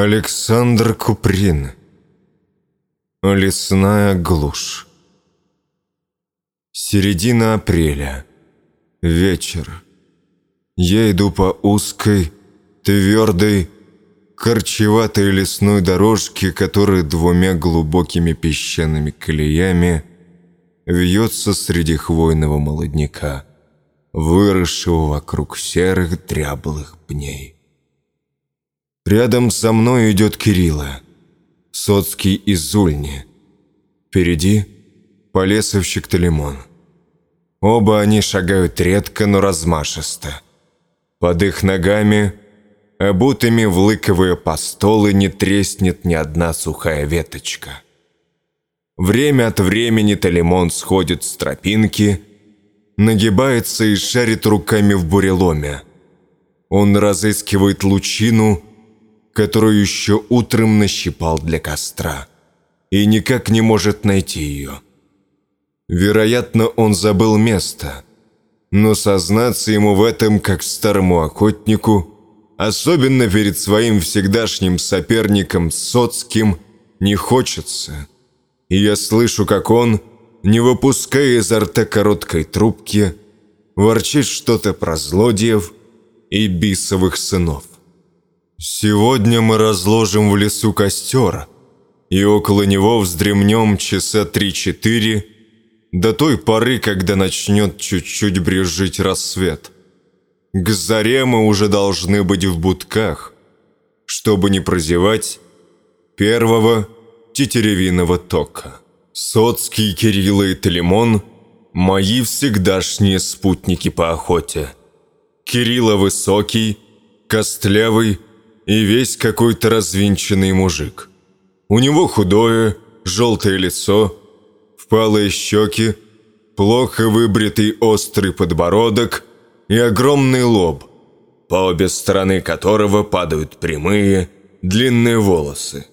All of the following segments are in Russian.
Александр Куприн. Лесная глушь. Середина апреля. Вечер. Я иду по узкой, твердой, корчеватой лесной дорожке, которая двумя глубокими песчаными колеями вьется среди хвойного молодняка, выросшего вокруг серых дряблых пней. Рядом со мной идет Кирилла, Соцкий из Зульни. Впереди Полесовщик Талимон. Оба они шагают редко, но размашисто. Под их ногами, обутыми в лыковые постолы, не треснет ни одна сухая веточка. Время от времени Талимон сходит с тропинки, нагибается и шарит руками в буреломе. Он разыскивает лучину, которую еще утром нащипал для костра, и никак не может найти ее. Вероятно, он забыл место, но сознаться ему в этом, как старому охотнику, особенно перед своим всегдашним соперником Соцким, не хочется. И я слышу, как он, не выпуская изо рта короткой трубки, ворчит что-то про злодеев и бисовых сынов. Сегодня мы разложим в лесу костер, и около него вздремнем часа три-четыре, до той поры, когда начнет чуть-чуть брежить рассвет. К заре мы уже должны быть в будках, чтобы не прозевать первого тетеревиного тока. Соцкий, Кирилла и Телемон – мои всегдашние спутники по охоте. Кирилла высокий, костлявый, и весь какой-то развинченный мужик. У него худое, желтое лицо, впалые щеки, плохо выбритый острый подбородок и огромный лоб, по обе стороны которого падают прямые, длинные волосы.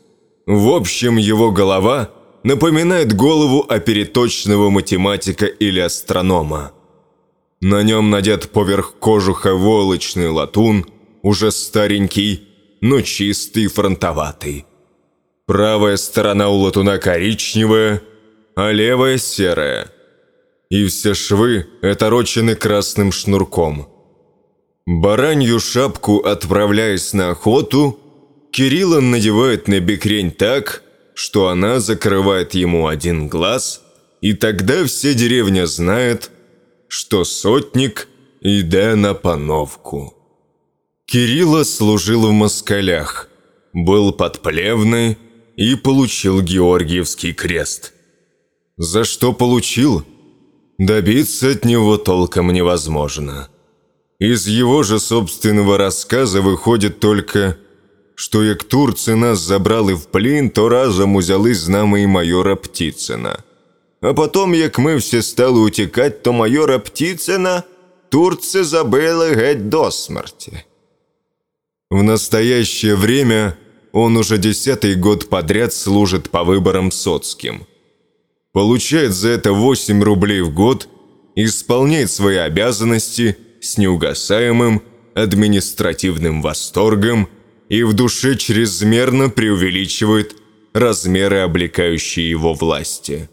В общем, его голова напоминает голову опереточного математика или астронома. На нем надет поверх кожуха волочный латун, уже старенький, но чистый фронтоватый. Правая сторона у латуна коричневая, а левая серая. И все швы оторочены красным шнурком. Баранью шапку, отправляясь на охоту, Кирилла надевает на бекрень так, что она закрывает ему один глаз, и тогда вся деревня знает, что сотник идет на пановку. Кирилла служил в москалях, был подплевный и получил Георгиевский крест. За что получил? Добиться от него толком невозможно. Из его же собственного рассказа выходит только, что як турцы нас забрали в плен, то разом узяли з нами і майора Птицына. А потом, як ми всі стали утікати, то майора Птицына турці забили геть до смерті. В настоящее время он уже десятый год подряд служит по выборам соцким. Получает за это 8 рублей в год, исполняет свои обязанности с неугасаемым административным восторгом и в душе чрезмерно преувеличивает размеры облекающие его власти.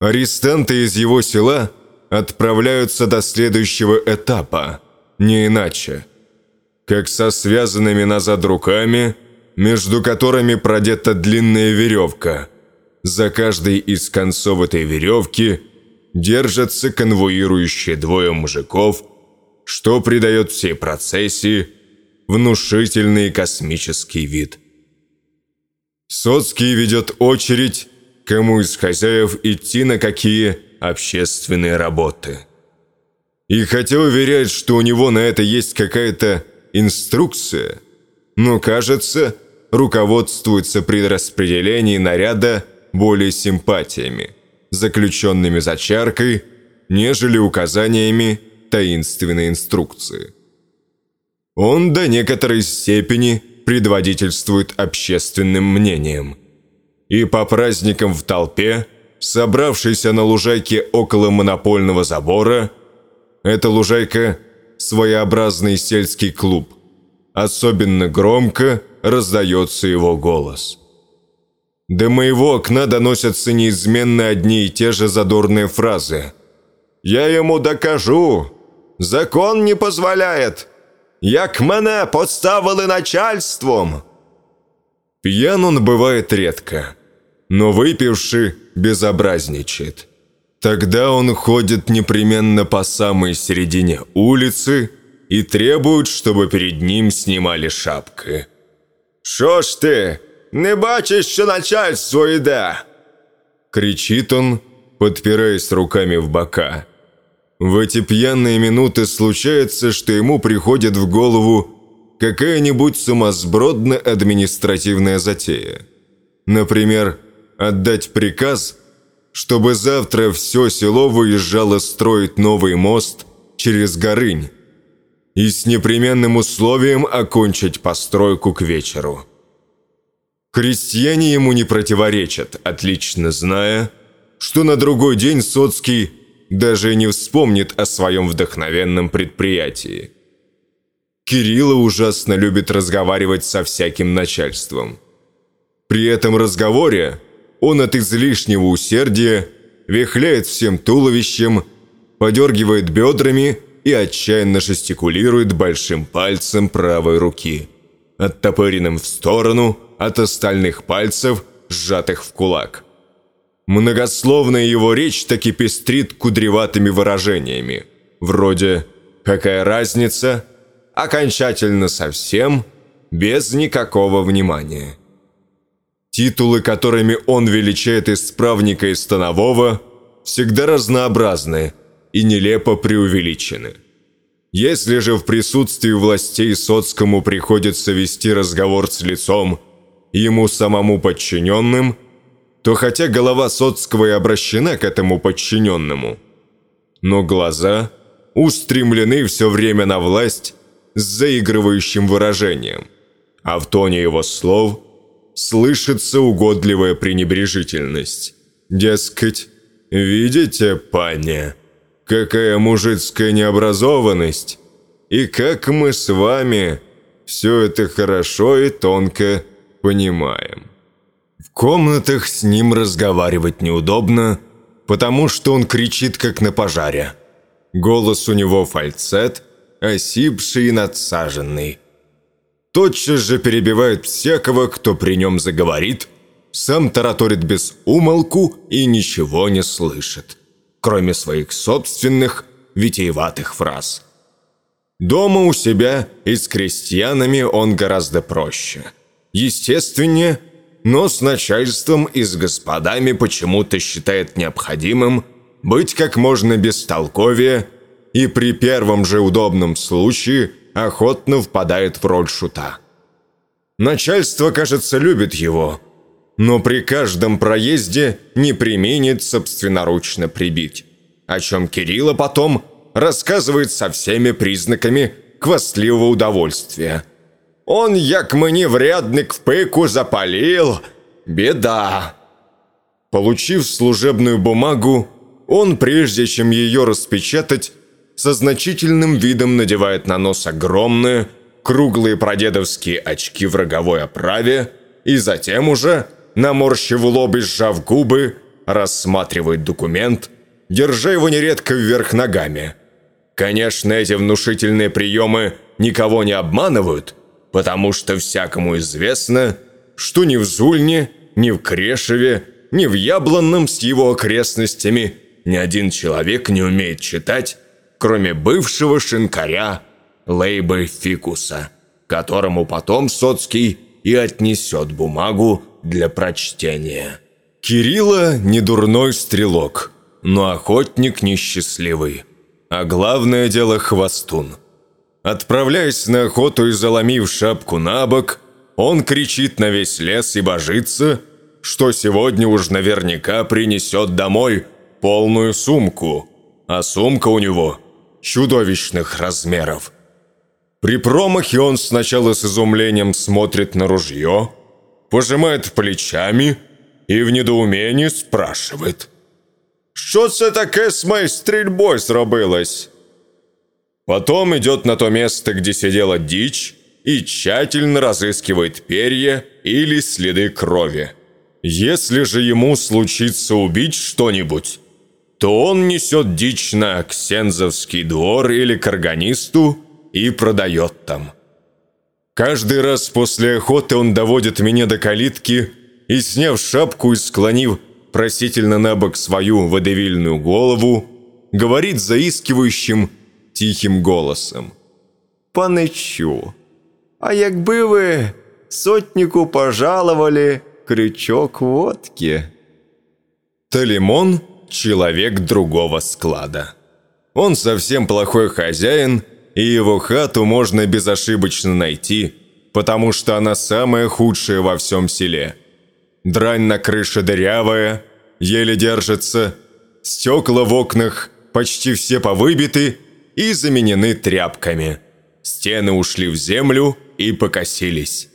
Арестанты из его села отправляются до следующего этапа – не иначе. Как со связанными назад руками, между которыми продета длинная веревка. За каждой из концов этой веревки держатся конвоирующие двое мужиков, что придает всей процессии внушительный космический вид. Соцкий ведет очередь, кому из хозяев идти на какие общественные работы – и хотя уверяет, что у него на это есть какая-то инструкция, но, кажется, руководствуется при распределении наряда более симпатиями, заключенными за чаркой, нежели указаниями таинственной инструкции. Он до некоторой степени предводительствует общественным мнением. И по праздникам в толпе, собравшейся на лужайке около монопольного забора, эта лужайка – своеобразный сельский клуб. Особенно громко раздается его голос. До моего окна доносятся неизменно одни и те же задорные фразы. «Я ему докажу! Закон не позволяет! Як мене поставили начальством!» Пьян он бывает редко, но выпивший безобразничает. Тогда он ходит непременно по самой середине улицы и требует, чтобы перед ним снимали шапки. «Шо ж ты, не бачиш, що начальство йде?» Кричит он, подпираясь руками в бока. В эти пьяные минуты случается, что ему приходит в голову какая-нибудь сумасбродная административная затея. Например, отдать приказ, чтобы завтра все село выезжало строить новый мост через Горынь и с непременным условием окончить постройку к вечеру. Крестьяне ему не противоречат, отлично зная, что на другой день Соцкий даже не вспомнит о своем вдохновенном предприятии. Кирилла ужасно любит разговаривать со всяким начальством. При этом разговоре он от излишнего усердия вихляет всем туловищем, подергивает бедрами и отчаянно жестикулирует большим пальцем правой руки, оттопыренным в сторону от остальных пальцев, сжатых в кулак. Многословная его речь таки пестрит кудреватыми выражениями, вроде «какая разница?», «окончательно совсем», без никакого внимания. Титулы, которыми он величает исправника и станового, всегда разнообразны и нелепо преувеличены. Если же в присутствии властей Соцкому приходится вести разговор с лицом, ему самому подчиненным, то хотя голова Соцкого и обращена к этому подчиненному, но глаза устремлены все время на власть с заигрывающим выражением, а в тоне его слов – слышится угодливая пренебрежительность. Дескать, видите, паня, какая мужицкая необразованность, и как мы с вами все это хорошо и тонко понимаем. В комнатах с ним разговаривать неудобно, потому что он кричит, как на пожаре. Голос у него фальцет, осипший и надсаженный тотчас же перебивает всякого, кто при нем заговорит, сам тараторит без умолку и ничего не слышит, кроме своих собственных витиеватых фраз. Дома у себя и с крестьянами он гораздо проще. Естественнее, но с начальством и с господами почему-то считает необходимым быть как можно бестолковее и при первом же удобном случае – охотно впадает в роль шута. Начальство, кажется, любит его, но при каждом проезде не применит собственноручно прибить, о чем Кирилла потом рассказывает со всеми признаками хвастливого удовольствия. «Он, як мне врядник в пыку запалил, беда!» Получив служебную бумагу, он, прежде чем ее распечатать, со значительным видом надевает на нос огромные, круглые прадедовские очки в роговой оправе и затем уже, наморщив лоб и сжав губы, рассматривает документ, держа его нередко вверх ногами. Конечно, эти внушительные приемы никого не обманывают, потому что всякому известно, что ни в Зульне, ни в Крешеве, ни в Яблонном с его окрестностями ни один человек не умеет читать кроме бывшего шинкаря Лейбы Фикуса, которому потом Соцкий и отнесет бумагу для прочтения. Кирилла не дурной стрелок, но охотник несчастливый. А главное дело хвостун. Отправляясь на охоту и заломив шапку на бок, он кричит на весь лес и божится, что сегодня уж наверняка принесет домой полную сумку, а сумка у него чудовищных размеров. При промахе он сначала с изумлением смотрит на ружье, пожимает плечами и в недоумении спрашивает. «Що це таке з моей стрельбой зробилось?» Потом идет на то место, где сидела дичь, и тщательно разыскивает перья или следы крови. Если же ему случится убить что-нибудь, то он несет дичь на Ксензовский двор или к органисту и продает там. Каждый раз после охоты он доводит меня до калитки и, сняв шапку и склонив просительно на бок свою водевильную голову, говорит заискивающим тихим голосом. «Панычу, а якби вы сотнику пожаловали крючок водки?» Талимон – человек другого склада. Он совсем плохой хозяин, и его хату можно безошибочно найти, потому что она самая худшая во всем селе. Дрань на крыше дырявая, еле держится, стекла в окнах почти все повыбиты и заменены тряпками. Стены ушли в землю и покосились.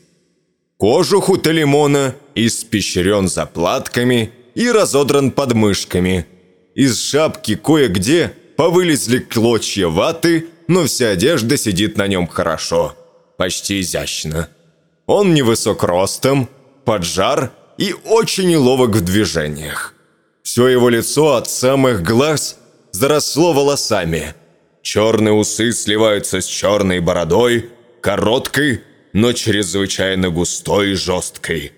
Кожух у Талимона испещрен заплатками и разодран подмышками. Из шапки кое-где повылезли клочья ваты, но вся одежда сидит на нем хорошо, почти изящно. Он невысок ростом, поджар и очень ловок в движениях. Все его лицо от самых глаз заросло волосами. Черные усы сливаются с черной бородой, короткой, но чрезвычайно густой и жесткой.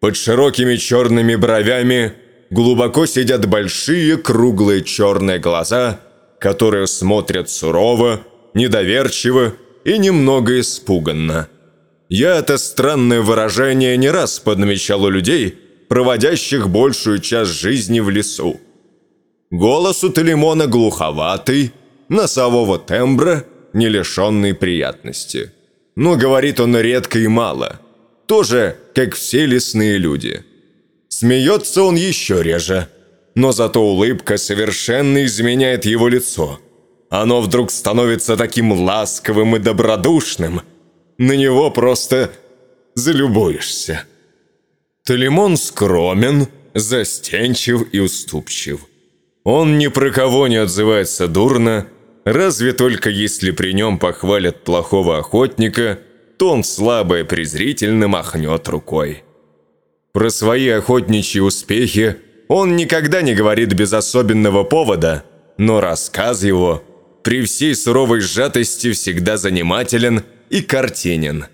Под широкими черными бровями глубоко сидят большие круглые черные глаза, которые смотрят сурово, недоверчиво и немного испуганно. Я это странное выражение не раз подмечал у людей, проводящих большую часть жизни в лесу. Голос у Телемона глуховатый, носового тембра, не лишенный приятности. Но говорит он редко и мало. Тоже, как все лесные люди. Смеется он еще реже, но зато улыбка совершенно изменяет его лицо. Оно вдруг становится таким ласковым и добродушным. На него просто залюбуешься. Талимон скромен, застенчив и уступчив. Он ни про кого не отзывается дурно, разве только если при нем похвалят плохого охотника, то он слабо и презрительно махнет рукой. Про свои охотничьи успехи он никогда не говорит без особенного повода, но рассказ его при всей суровой сжатости всегда занимателен и картинен.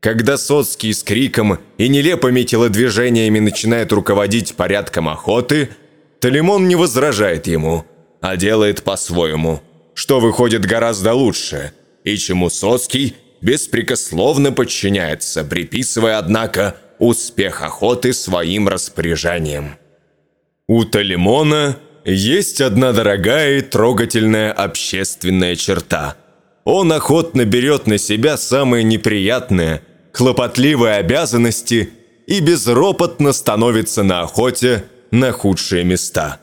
Когда Соцкий с криком и нелепыми телодвижениями начинает руководить порядком охоты – Талимон не возражает ему, а делает по-своему, что выходит гораздо лучше, и чему Соцкий беспрекословно подчиняется, приписывая, однако, успех охоты своим распоряжением. У Талимона есть одна дорогая и трогательная общественная черта. Он охотно берет на себя самые неприятные, хлопотливые обязанности и безропотно становится на охоте на худшие места.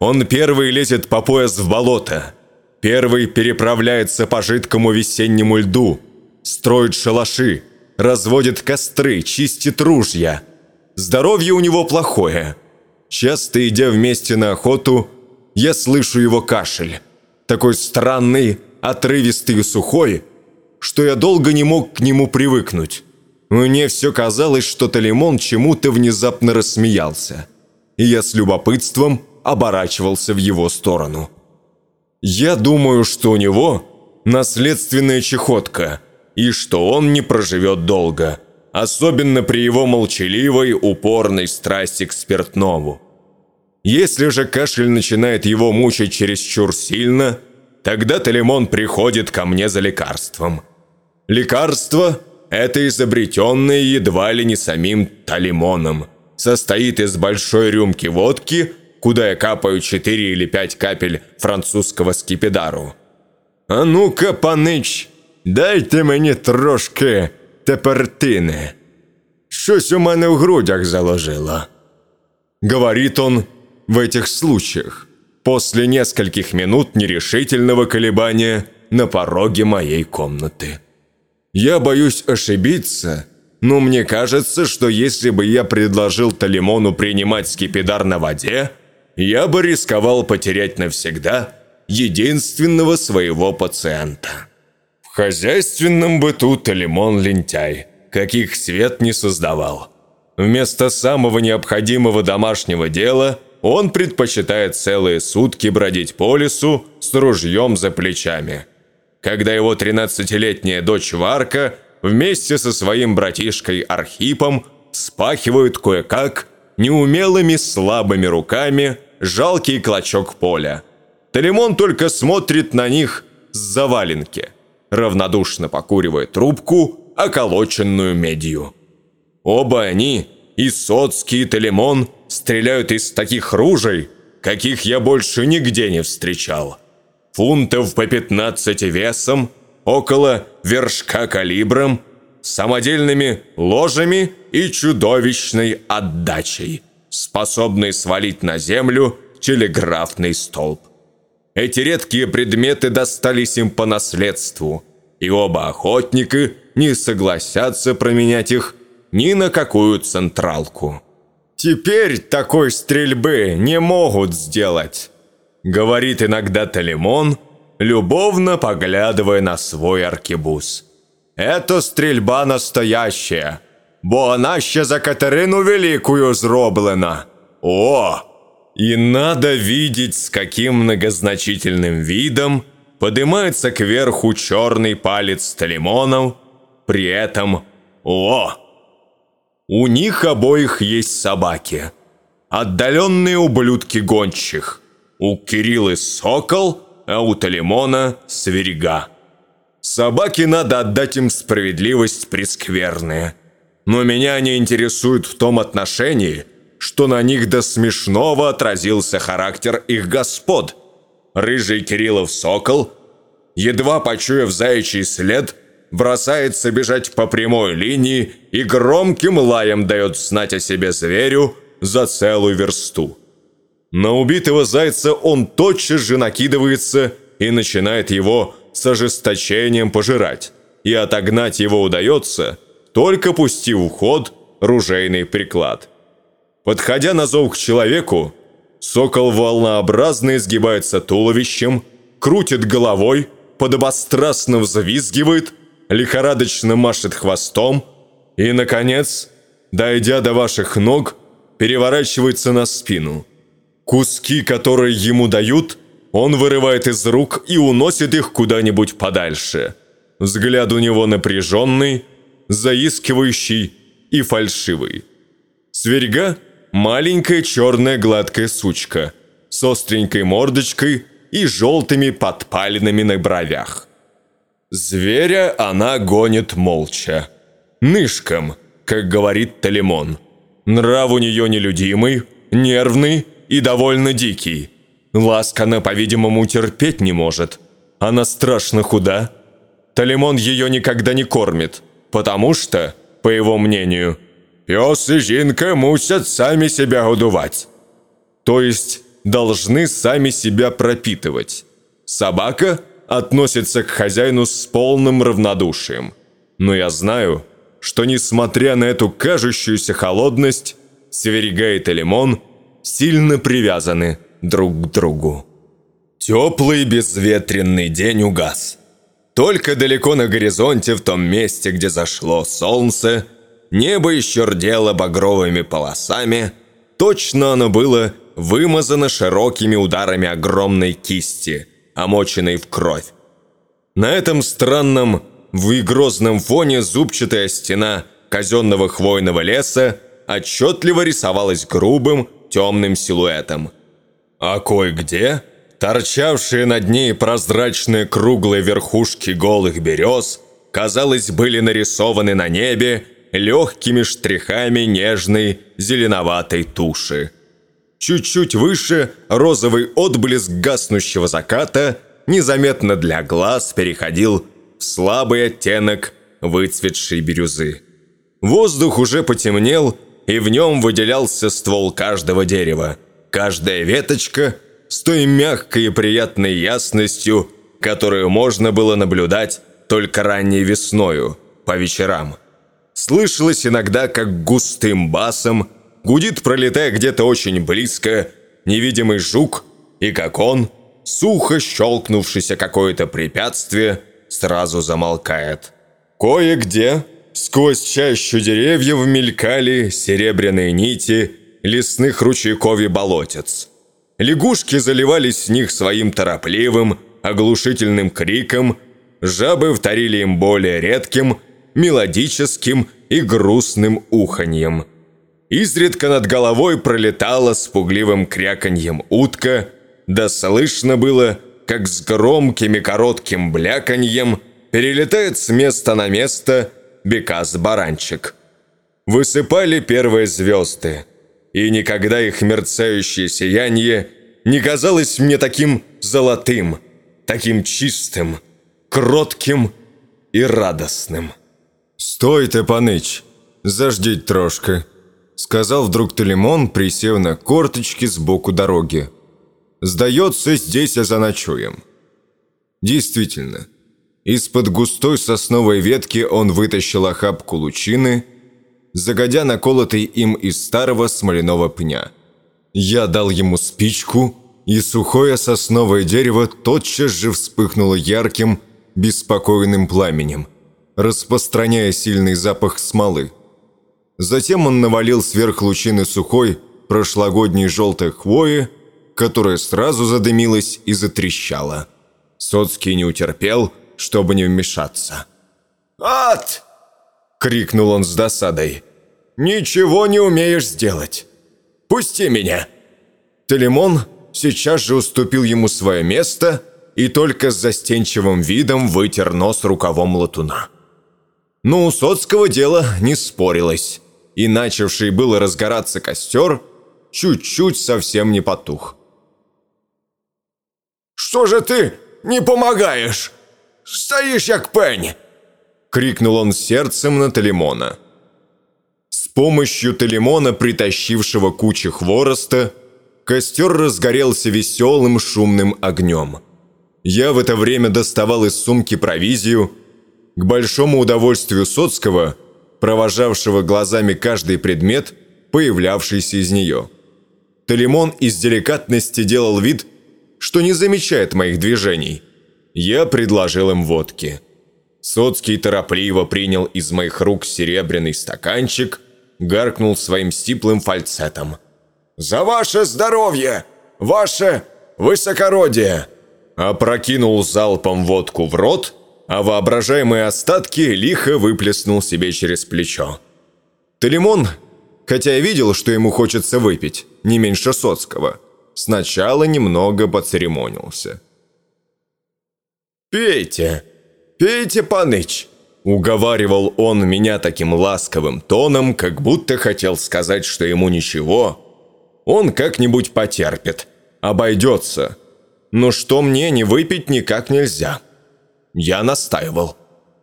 Он первый лезет по пояс в болото, первый переправляется по жидкому весеннему льду, строит шалаши, разводит костры, чистит ружья. Здоровье у него плохое. Часто идя вместе на охоту, я слышу его кашель. Такой странный, отрывистый и сухой, что я долго не мог к нему привыкнуть. Мне все казалось, что Талимон чему-то внезапно рассмеялся и я с любопытством оборачивался в его сторону. Я думаю, что у него наследственная чехотка, и что он не проживет долго, особенно при его молчаливой, упорной страсти к спиртному. Если же кашель начинает его мучить чересчур сильно, тогда Талимон приходит ко мне за лекарством. Лекарство – это изобретенное едва ли не самим Талимоном – состоит из большой рюмки водки, куда я капаю 4 или 5 капель французского скипидару. «А ну-ка, панич, дайте мені трошки тепертини. Щось у мене в грудях заложило». Говорит он в этих случаях, после нескольких минут нерешительного колебания на пороге моей комнаты. Я боюсь ошибиться но мне кажется, что если бы я предложил Талимону принимать скипидар на воде, я бы рисковал потерять навсегда единственного своего пациента. В хозяйственном быту Талимон лентяй, каких свет не создавал. Вместо самого необходимого домашнего дела он предпочитает целые сутки бродить по лесу с ружьем за плечами. Когда его 13-летняя дочь Варка вместе со своим братишкой Архипом спахивают кое-как неумелыми слабыми руками жалкий клочок поля. Талимон только смотрит на них с заваленки, равнодушно покуривая трубку, околоченную медью. Оба они, и Соцкий, и Телемон, стреляют из таких ружей, каких я больше нигде не встречал. Фунтов по 15 весом, около вершка калибром, самодельными ложами и чудовищной отдачей, способной свалить на землю телеграфный столб. Эти редкие предметы достались им по наследству, и оба охотника не согласятся променять их ни на какую централку. «Теперь такой стрельбы не могут сделать», — говорит иногда Талимон, любовно поглядывая на свой аркебуз. «Это стрельба настоящая, бо она ще за Катерину Великую зроблена. О!» И надо видеть, с каким многозначительным видом поднимается кверху черный палец Талимонов, при этом «О!» У них обоих есть собаки. Отдаленные ублюдки гончих. У Кириллы сокол, а у Талимона сверега. Собаки надо отдать им справедливость прескверная. Но меня не интересует в том отношении, что на них до смешного отразился характер их господ. Рыжий Кириллов сокол, едва почуяв заячий след, бросается бежать по прямой линии и громким лаем дает знать о себе зверю за целую версту. На убитого зайца он тотчас же накидывается и начинает его с ожесточением пожирать. И отогнать его удается, только пустив в ход ружейный приклад. Подходя на зов к человеку, сокол волнообразно изгибается туловищем, крутит головой, подобострастно взвизгивает – лихорадочно машет хвостом и, наконец, дойдя до ваших ног, переворачивается на спину. Куски, которые ему дают, он вырывает из рук и уносит их куда-нибудь подальше. Взгляд у него напряженный, заискивающий и фальшивый. Сверга – маленькая черная гладкая сучка с остренькой мордочкой и желтыми подпалинами на бровях. Зверя она гонит молча. Нышком, как говорит Талимон. Нрав у нее нелюдимый, нервный и довольно дикий. Ласк она, по-видимому, терпеть не может. Она страшно худа. Талимон ее никогда не кормит, потому что, по его мнению, пес и жинка мусят сами себя удувать. То есть должны сами себя пропитывать. Собака – относится к хозяину с полным равнодушием. Но я знаю, что несмотря на эту кажущуюся холодность, Северига и Телемон сильно привязаны друг к другу. Теплый безветренный день угас. Только далеко на горизонте, в том месте, где зашло солнце, небо еще рдело багровыми полосами, точно оно было вымазано широкими ударами огромной кисти – омоченной в кровь. На этом странном, в грозном фоне зубчатая стена казенного хвойного леса отчетливо рисовалась грубым, темным силуэтом. А кое-где торчавшие над ней прозрачные круглые верхушки голых берез, казалось, были нарисованы на небе легкими штрихами нежной зеленоватой туши. Чуть-чуть выше розовый отблеск гаснущего заката незаметно для глаз переходил в слабый оттенок выцветшей бирюзы. Воздух уже потемнел, и в нем выделялся ствол каждого дерева. Каждая веточка с той мягкой и приятной ясностью, которую можно было наблюдать только ранней весною, по вечерам. Слышалось иногда, как густым басом – гудит, пролетая где-то очень близко, невидимый жук, и как он, сухо щелкнувшийся какое-то препятствие, сразу замолкает. Кое-где сквозь чащу деревьев мелькали серебряные нити лесных ручейков и болотец. Лягушки заливались с них своим торопливым, оглушительным криком, жабы вторили им более редким, мелодическим и грустным уханьем. Изредка над головой пролетала с пугливым кряканьем утка, да слышно было, как с громким и коротким бляканьем перелетает с места на место бекас-баранчик. Высыпали первые звезды, и никогда их мерцающее сияние не казалось мне таким золотым, таким чистым, кротким и радостным. «Стой ты, паныч, заждіть трошки», — сказал вдруг Телемон, присев на корточки сбоку дороги. «Сдается, здесь а заночуем». Действительно, из-под густой сосновой ветки он вытащил охапку лучины, загодя наколотый им из старого смоляного пня. Я дал ему спичку, и сухое сосновое дерево тотчас же вспыхнуло ярким, беспокойным пламенем, распространяя сильный запах смолы. Затем он навалил сверх лучины сухой, прошлогодней желтой хвои, которая сразу задымилась и затрещала. Соцкий не утерпел, чтобы не вмешаться. «Ат!» — крикнул он с досадой. «Ничего не умеешь сделать! Пусти меня!» Телемон сейчас же уступил ему свое место и только с застенчивым видом вытер нос рукавом латуна. Но у Соцкого дело не спорилось, и начавший было разгораться костер чуть-чуть совсем не потух. «Что же ты не помогаешь? Стоишь як пень!» Крикнул он сердцем на Телемона. С помощью Телемона, притащившего кучи хвороста, костер разгорелся веселым шумным огнем. Я в это время доставал из сумки провизию, к большому удовольствию Соцкого, провожавшего глазами каждый предмет, появлявшийся из нее. Телемон из деликатности делал вид, что не замечает моих движений. Я предложил им водки. Соцкий торопливо принял из моих рук серебряный стаканчик, гаркнул своим стиплым фальцетом. «За ваше здоровье! Ваше высокородие!» Опрокинул залпом водку в рот, а воображаемые остатки лихо выплеснул себе через плечо. Телемон, хотя и видел, что ему хочется выпить, не меньше Соцкого, сначала немного поцеремонился. «Пейте, пейте, паныч!» Уговаривал он меня таким ласковым тоном, как будто хотел сказать, что ему ничего. Он как-нибудь потерпит, обойдется. Но что мне не выпить никак нельзя. Я настаивал.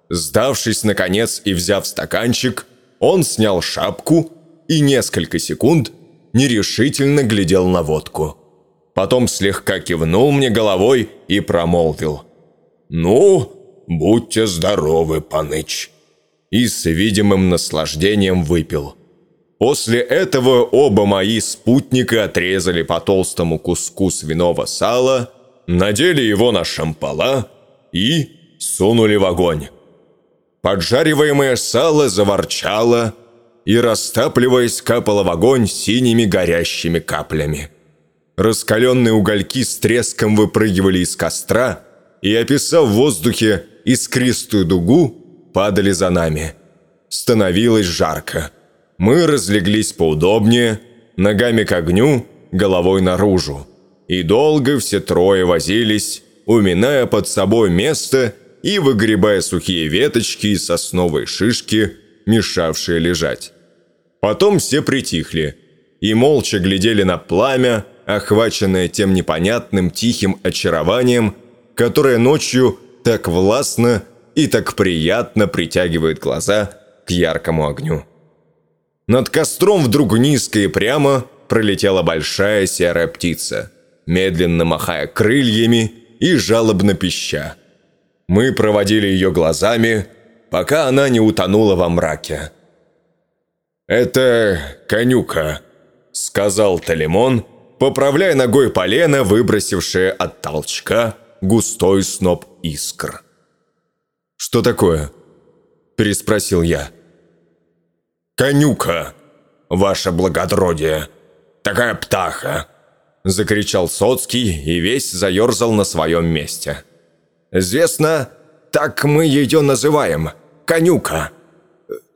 Сдавшись, наконец, и взяв стаканчик, он снял шапку и несколько секунд нерешительно глядел на водку. Потом слегка кивнул мне головой и промолвил. «Ну, будьте здоровы, паныч!» И с видимым наслаждением выпил. После этого оба мои спутника отрезали по толстому куску свиного сала, надели его на шампала и сунули в огонь. Поджариваемое сало заворчало и, растапливаясь, капало в огонь синими горящими каплями. Раскаленные угольки с треском выпрыгивали из костра и, описав в воздухе искристую дугу, падали за нами. Становилось жарко. Мы разлеглись поудобнее, ногами к огню, головой наружу. И долго все трое возились, уминая под собой место и выгребая сухие веточки и сосновые шишки, мешавшие лежать. Потом все притихли и молча глядели на пламя, охваченное тем непонятным тихим очарованием, которое ночью так властно и так приятно притягивает глаза к яркому огню. Над костром вдруг низко и прямо пролетела большая серая птица, медленно махая крыльями и жалобно пища. Мы проводили ее глазами, пока она не утонула во мраке. «Это конюка», — сказал Талимон, поправляя ногой полено, выбросившее от толчка густой сноп искр. «Что такое?» – переспросил я. «Конюка, ваше благородие, такая птаха!» – закричал Соцкий и весь заерзал на своем месте. «Известно, так мы ее называем, конюка.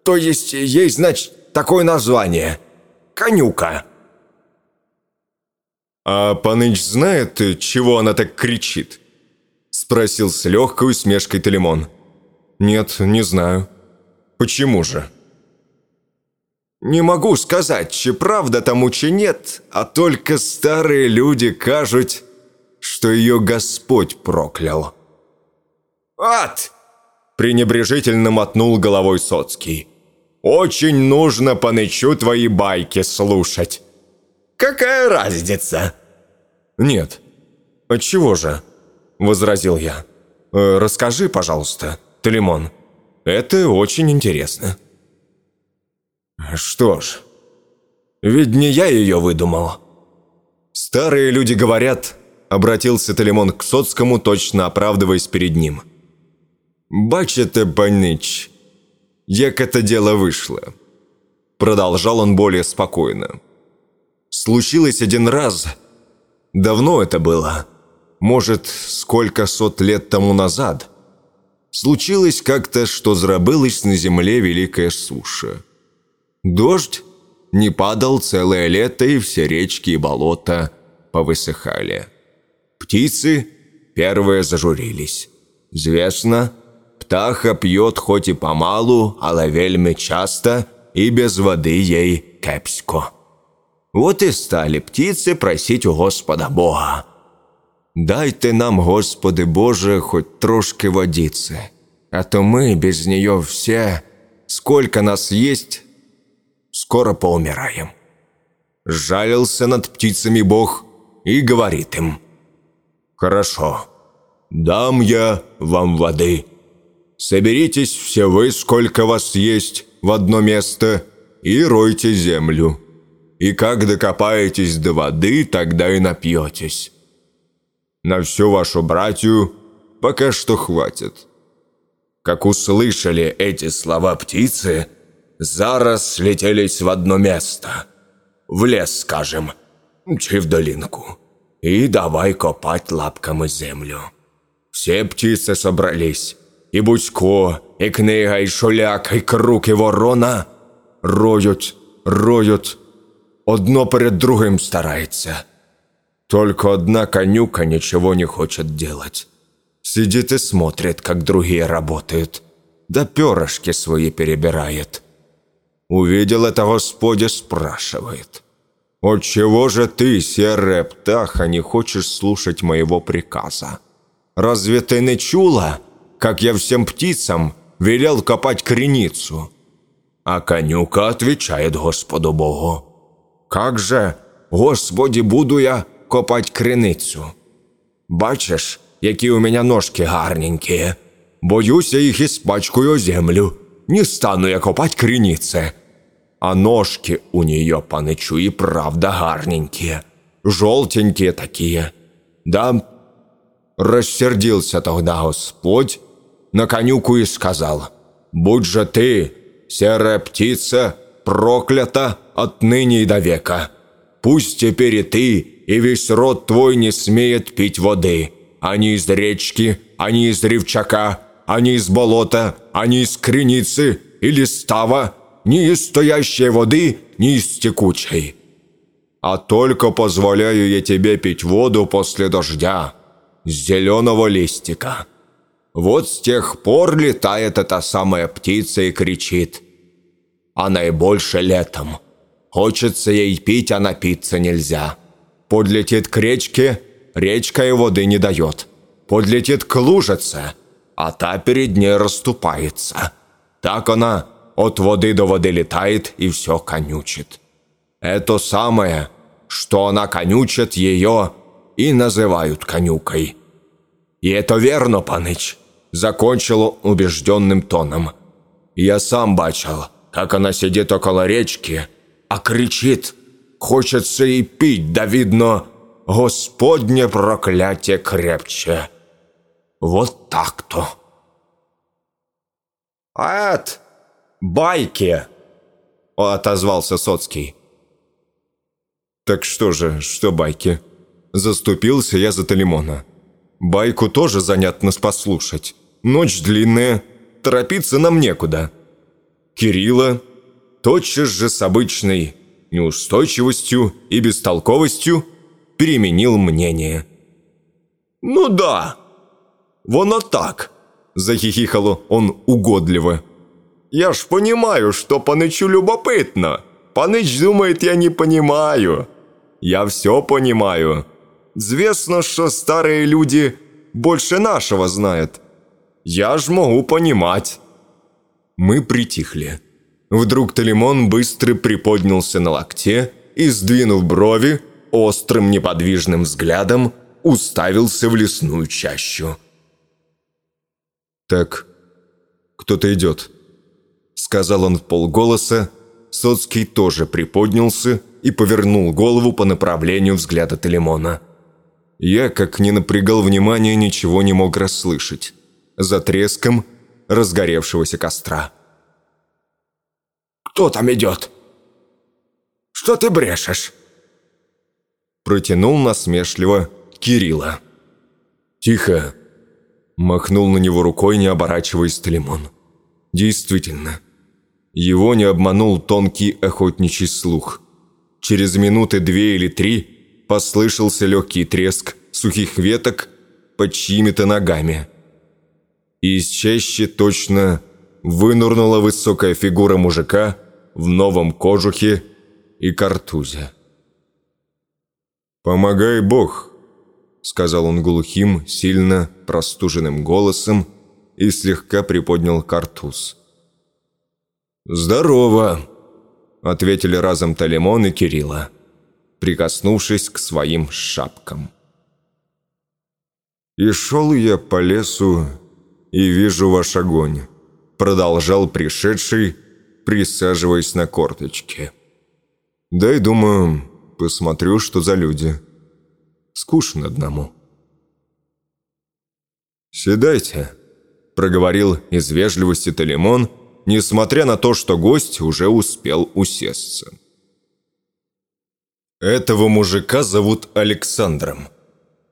То есть есть, значит, такое название – конюка». «А Паныч знает, чего она так кричит?» – спросил с легкой усмешкой Телемон. «Нет, не знаю». «Почему же?» «Не могу сказать, чи правда тому, чи нет, а только старые люди кажут, что ее Господь проклял». «Ат!» – пренебрежительно мотнул головой Соцкий. «Очень нужно Панычу твои байки слушать». Какая разница?» «Нет. Отчего же?» – возразил я. «Э, «Расскажи, пожалуйста, Телемон. Это очень интересно». «Что ж, ведь не я ее выдумал». «Старые люди говорят», – обратился Телемон к Соцкому, точно оправдываясь перед ним. «Бачите, панич, як это дело вышло». Продолжал он более спокойно. Случилось один раз. Давно это было. Может, сколько сот лет тому назад. Случилось как-то, что зрабылась на земле великая суша. Дождь не падал целое лето, и все речки и болота повысыхали. Птицы первые зажурились. Известно, птаха пьет хоть и помалу, але вельми часто, и без воды ей кепсько. Вот и стали птицы просить у Господа Бога. «Дайте нам, Господи Боже, хоть трошки водицы, а то мы без нее все, сколько нас есть, скоро поумираем». Жалился над птицами Бог и говорит им, «Хорошо, дам я вам воды. Соберитесь все вы, сколько вас есть, в одно место и ройте землю» и как докопаетесь до воды, тогда и напьетесь. На всю вашу братью пока что хватит». Как услышали эти слова птицы, зараз слетелись в одно место. В лес, скажем, чи в долинку. И давай копать лапками землю. Все птицы собрались. И Будько, и Книга, и Шуляк, и Круг, и Ворона роют, роют, Одно перед другим старается. Только одна конюка ничего не хочет делать. Сидит и смотрит, как другие работают. Да перышки свои перебирает. Увидел это Господи, спрашивает. «Отчего же ты, серая птаха, не хочешь слушать моего приказа? Разве ты не чула, как я всем птицам велел копать креницу?» А конюка отвечает Господу Богу. Как же, Господі, буду я копать криницю? Бачиш, які у мене ножки гарненькі. Боюся їх іспачкую землю. Не стану я копать криницы. А ножки у нее, панычу, и правда гарненькие. Желтенькие такие. Да, рассердился тогда Господь на конюку и сказал, «Будь же ты, серая птица, проклята отныне и до века. Пусть теперь и ты, и весь род твой не смеет пить воды. Они из речки, они из ревчака, они из болота, они из креницы или става, ни из стоящей воды, ни из текучей. А только позволяю я тебе пить воду после дождя, с зеленого листика. Вот с тех пор летает эта самая птица и кричит – а наибольше летом. Хочется ей пить, а напиться нельзя. Подлетит к речке, речка и воды не дает. Подлетит к лужице, а та перед ней расступается. Так она от воды до воды летает и все конючит. Это самое, что она конючит ее и называют конюкой. И это верно, паныч, закончил убежденным тоном. Я сам бачил, как она сидит около речки, а кричит. Хочется и пить, да видно, Господне проклятие крепче. Вот так-то. «Ат, байки!» – отозвался Соцкий. «Так что же, что байки?» Заступился я за Талимона. «Байку тоже занятно послушать. Ночь длинная, торопиться нам некуда». Кирилла тотчас же с обычной неустойчивостью и бестолковостью переменил мнение. «Ну да, воно так», – захихикал он угодливо. «Я ж понимаю, что Панычу любопытно. Паныч думает, я не понимаю. Я все понимаю. Звесно, что старые люди больше нашего знают. Я ж могу понимать». Мы притихли. Вдруг Талимон быстро приподнялся на локте и, сдвинув брови, острым неподвижным взглядом уставился в лесную чащу. «Так, кто-то идет», — сказал он в полголоса. Соцкий тоже приподнялся и повернул голову по направлению взгляда Телемона. Я, как ни напрягал внимание, ничего не мог расслышать. За треском разгоревшегося костра. «Кто там идет? Что ты брешешь?» Протянул насмешливо Кирилла. «Тихо!» Махнул на него рукой, не оборачиваясь Талимон. Действительно, его не обманул тонкий охотничий слух. Через минуты две или три послышался легкий треск сухих веток под чьими-то ногами. И из чаще точно вынурнула высокая фигура мужика в новом кожухе и картузе. «Помогай Бог», — сказал он глухим, сильно простуженным голосом и слегка приподнял картуз. «Здорово», — ответили разом Талимон и Кирилла, прикоснувшись к своим шапкам. «И шел я по лесу, и вижу ваш огонь», — продолжал пришедший, присаживаясь на корточке. «Дай, думаю, посмотрю, что за люди. Скучно одному». «Седайте», — проговорил из вежливости Талимон, несмотря на то, что гость уже успел усесться. «Этого мужика зовут Александром.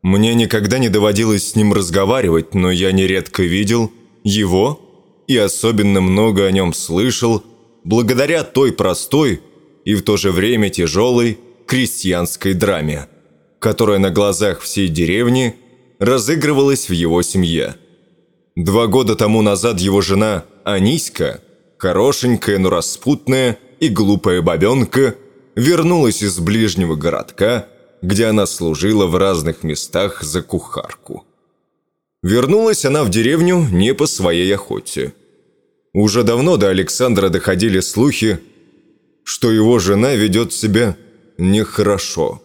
Мне никогда не доводилось с ним разговаривать, но я нередко видел его и особенно много о нем слышал благодаря той простой и в то же время тяжелой крестьянской драме, которая на глазах всей деревни разыгрывалась в его семье. Два года тому назад его жена Аниська, хорошенькая, но распутная и глупая бабенка, вернулась из ближнего городка, где она служила в разных местах за кухарку. Вернулась она в деревню не по своей охоте – уже давно до Александра доходили слухи, что его жена ведет себя нехорошо,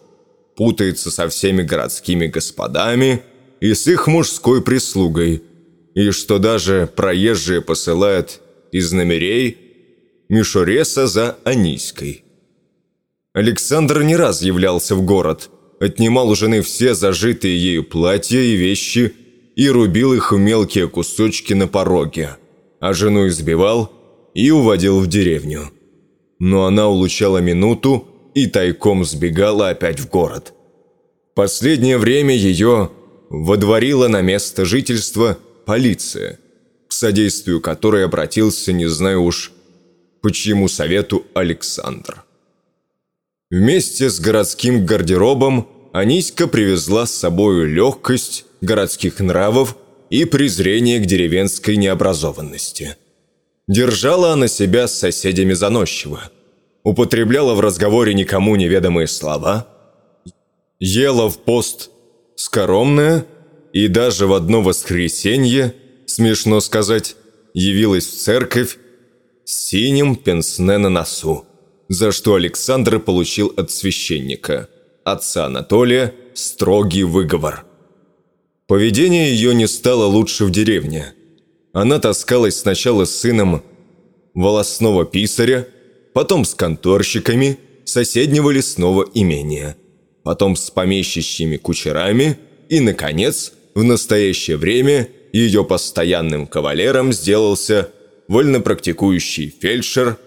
путается со всеми городскими господами и с их мужской прислугой, и что даже проезжие посылают из номерей Мишуреса за Аниськой. Александр не раз являлся в город, отнимал у жены все зажитые ею платья и вещи и рубил их в мелкие кусочки на пороге – а жену избивал и уводил в деревню. Но она улучала минуту и тайком сбегала опять в город. Последнее время ее водворила на место жительства полиция, к содействию которой обратился, не знаю уж, по чьему совету Александр. Вместе с городским гардеробом Аниська привезла с собою легкость городских нравов и презрение к деревенской необразованности. Держала она себя с соседями заносчиво, употребляла в разговоре никому неведомые слова, ела в пост скоромная и даже в одно воскресенье, смешно сказать, явилась в церковь с синим пенсне на носу, за что Александр получил от священника, отца Анатолия, строгий выговор – Поведение ее не стало лучше в деревне. Она таскалась сначала с сыном волосного писаря, потом с конторщиками соседнего лесного имения, потом с помещичьими кучерами и, наконец, в настоящее время ее постоянным кавалером сделался вольнопрактикующий фельдшер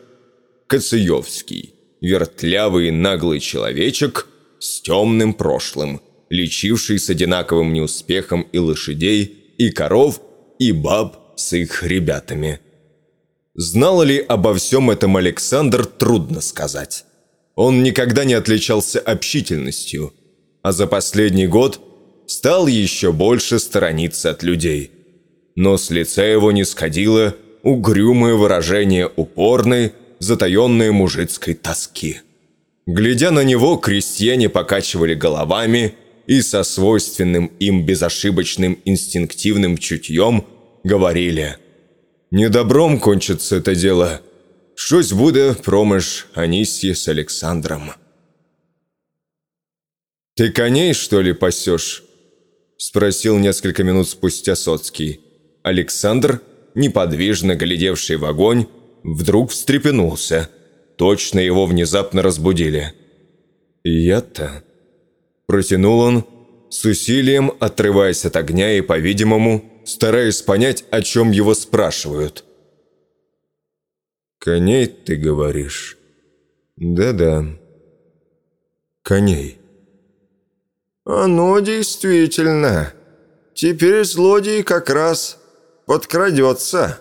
Коцеевский, вертлявый наглый человечек с темным прошлым, лечивший с одинаковым неуспехом и лошадей, и коров, и баб с их ребятами. Знал ли обо всем этом Александр, трудно сказать. Он никогда не отличался общительностью, а за последний год стал еще больше сторониться от людей. Но с лица его не сходило угрюмое выражение упорной, затаенной мужицкой тоски. Глядя на него, крестьяне покачивали головами и со свойственным им безошибочным инстинктивным чутьем говорили «Недобром кончится это дело. Щось буде промеж Анисьи с Александром». «Ты коней, что ли, пасешь?» – спросил несколько минут спустя Соцкий. Александр, неподвижно глядевший в огонь, вдруг встрепенулся. Точно его внезапно разбудили. «Я-то...» Протянул он, с усилием отрываясь от огня и, по-видимому, стараясь понять, о чем его спрашивают. «Коней, ты говоришь?» «Да-да, коней». «Оно действительно. Теперь злодей как раз подкрадется»,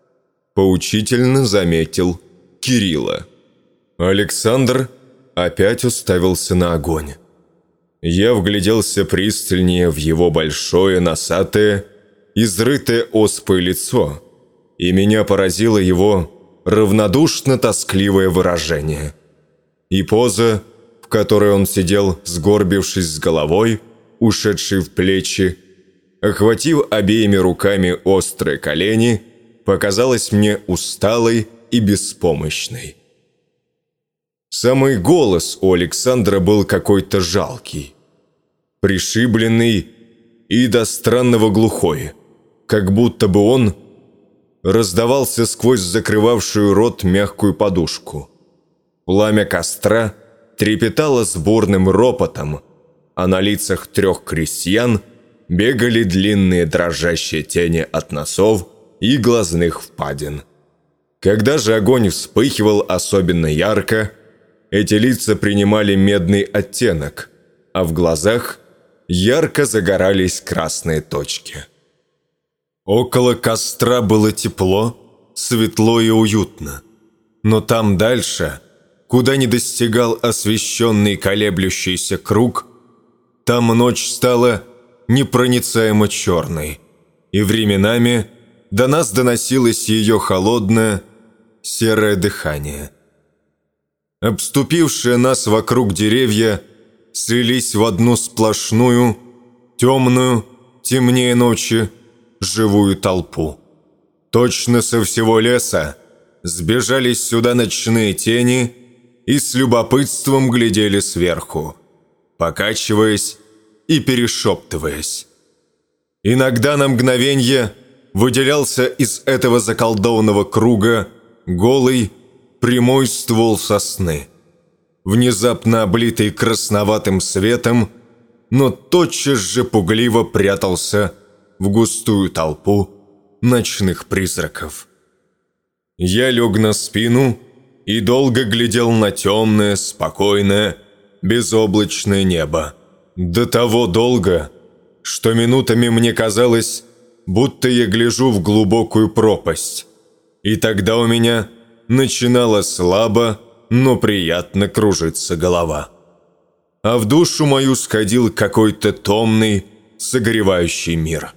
— поучительно заметил Кирилла. Александр опять уставился на огонь. Я вгляделся пристальнее в его большое, носатое, изрытое оспой лицо, и меня поразило его равнодушно-тоскливое выражение. И поза, в которой он сидел, сгорбившись с головой, ушедшей в плечи, охватив обеими руками острые колени, показалась мне усталой и беспомощной. Самый голос у Александра был какой-то жалкий, пришибленный и до странного глухой, как будто бы он раздавался сквозь закрывавшую рот мягкую подушку. Пламя костра трепетало с бурным ропотом, а на лицах трех крестьян бегали длинные дрожащие тени от носов и глазных впадин. Когда же огонь вспыхивал особенно ярко, эти лица принимали медный оттенок, а в глазах ярко загорались красные точки. Около костра было тепло, светло и уютно. Но там дальше, куда не достигал освещенный колеблющийся круг, там ночь стала непроницаемо черной, и временами до нас доносилось ее холодное, серое дыхание – Обступившие нас вокруг деревья слились в одну сплошную, темную, темнее ночи, живую толпу. Точно со всего леса сбежались сюда ночные тени и с любопытством глядели сверху, покачиваясь и перешептываясь. Иногда на мгновенье выделялся из этого заколдованного круга голый, прямой ствол сосны, внезапно облитый красноватым светом, но тотчас же пугливо прятался в густую толпу ночных призраков. Я лег на спину и долго глядел на темное, спокойное, безоблачное небо. До того долго, что минутами мне казалось, будто я гляжу в глубокую пропасть. И тогда у меня начинала слабо, но приятно кружиться голова. А в душу мою сходил какой-то томный, согревающий мир.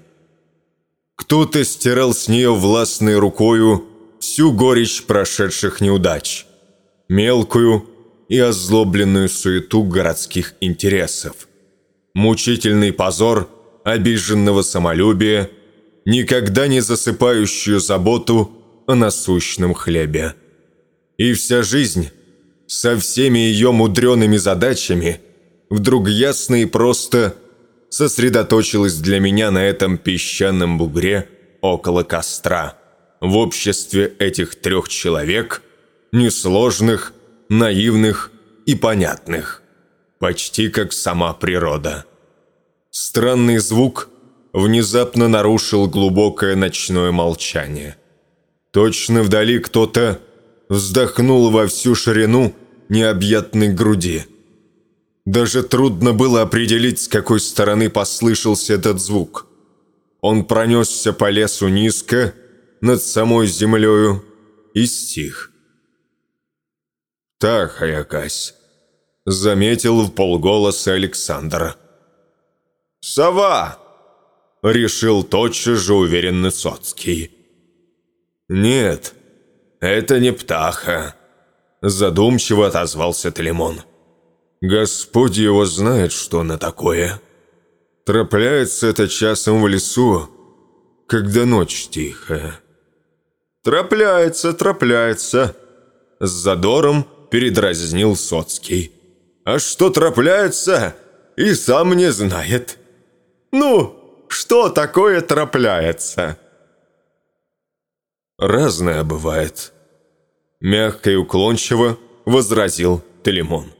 Кто-то стирал с нее властной рукою всю горечь прошедших неудач, мелкую и озлобленную суету городских интересов, мучительный позор обиженного самолюбия, никогда не засыпающую заботу о насущном хлебе. И вся жизнь со всеми ее мудреными задачами вдруг ясно и просто сосредоточилась для меня на этом песчаном бугре около костра, в обществе этих трех человек, несложных, наивных и понятных, почти как сама природа. Странный звук внезапно нарушил глубокое ночное молчание. Точно вдали кто-то вздохнул во всю ширину необъятной груди. Даже трудно было определить, с какой стороны послышался этот звук. Он пронесся по лесу низко, над самой землею, и стих. «Так, Аякась», — заметил в полголоса Александр. «Сова!» — решил тотчас же уверенный Соцкий. «Нет, это не птаха», — задумчиво отозвался Телемон. «Господь его знает, что на такое. Трапляется это часом в лесу, когда ночь тихая». «Трапляется, трапляется», — с задором передразнил Соцкий. «А что трапляется, и сам не знает». «Ну, что такое трапляется?» «Разное бывает», — мягко и уклончиво возразил Телемон.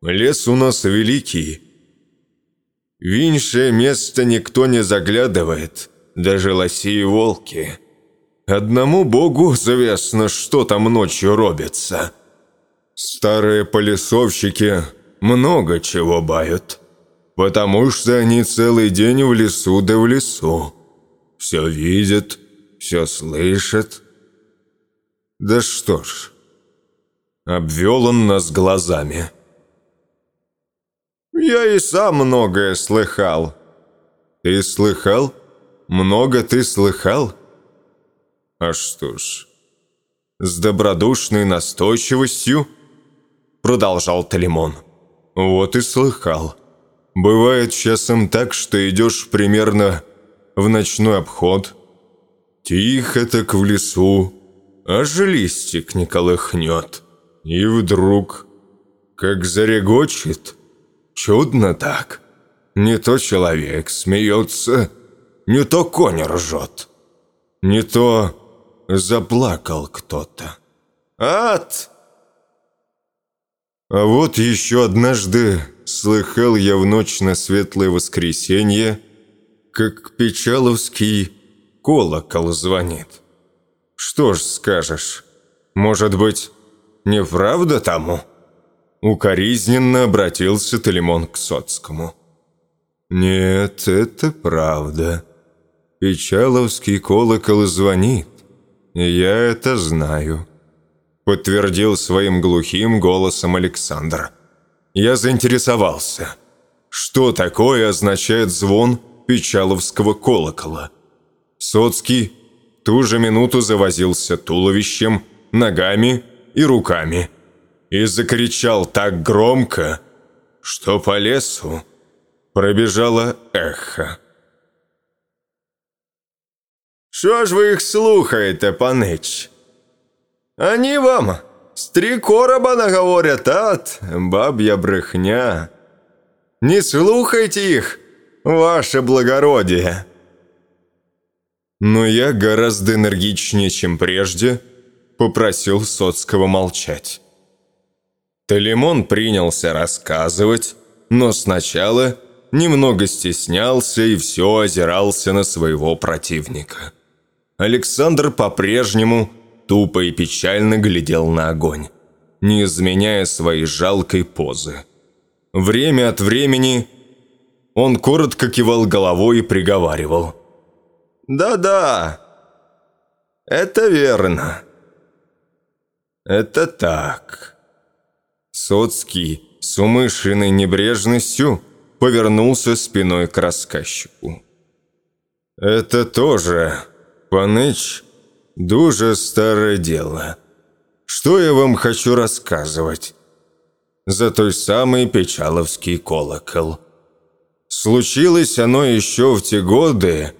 «Лес у нас великий. В иншее место никто не заглядывает, даже лоси и волки. Одному богу известно, что там ночью робится. Старые полисовщики много чего бают, потому что они целый день в лесу да в лесу. Все видят, все слышит. Да что ж, обвел он нас глазами. «Я и сам многое слыхал». «Ты слыхал? Много ты слыхал?» «А что ж, с добродушной настойчивостью?» Продолжал Талимон. «Вот и слыхал. Бывает часом так, что идешь примерно в ночной обход, Тихо так в лесу, аж листик не колыхнет. И вдруг, как зарегочет, чудно так. Не то человек смеется, не то конь ржет, не то заплакал кто-то. Ад! А вот еще однажды слыхал я в ночь на светлое воскресенье, как Печаловский колокол звонит. Что ж скажешь, может быть, неправда тому?» Укоризненно обратился Телемон к Соцкому. «Нет, это правда. Печаловский колокол звонит. Я это знаю», — подтвердил своим глухим голосом Александр. Я заинтересовался. Что такое означает звон Печаловского колокола? Соцкий ту же минуту завозился туловищем, ногами и руками и закричал так громко, что по лесу пробежало эхо. «Що ж ви їх слухаєте, панич? Они вам з три короба наговорят, ат, бабья брехня. Не слухайте их, ваше благородие!» Но я гораздо энергичнее, чем прежде, попросил Соцкого молчать. Талимон принялся рассказывать, но сначала немного стеснялся и все озирался на своего противника. Александр по-прежнему тупо и печально глядел на огонь, не изменяя своей жалкой позы. Время от времени он коротко кивал головой и приговаривал – да-да, это верно. Это так. Соцкий с умышленной небрежностью повернулся спиной к рассказчику. Это тоже, паныч, дуже старое дело. Что я вам хочу рассказывать? За той самый Печаловский колокол. Случилось оно еще в те годы,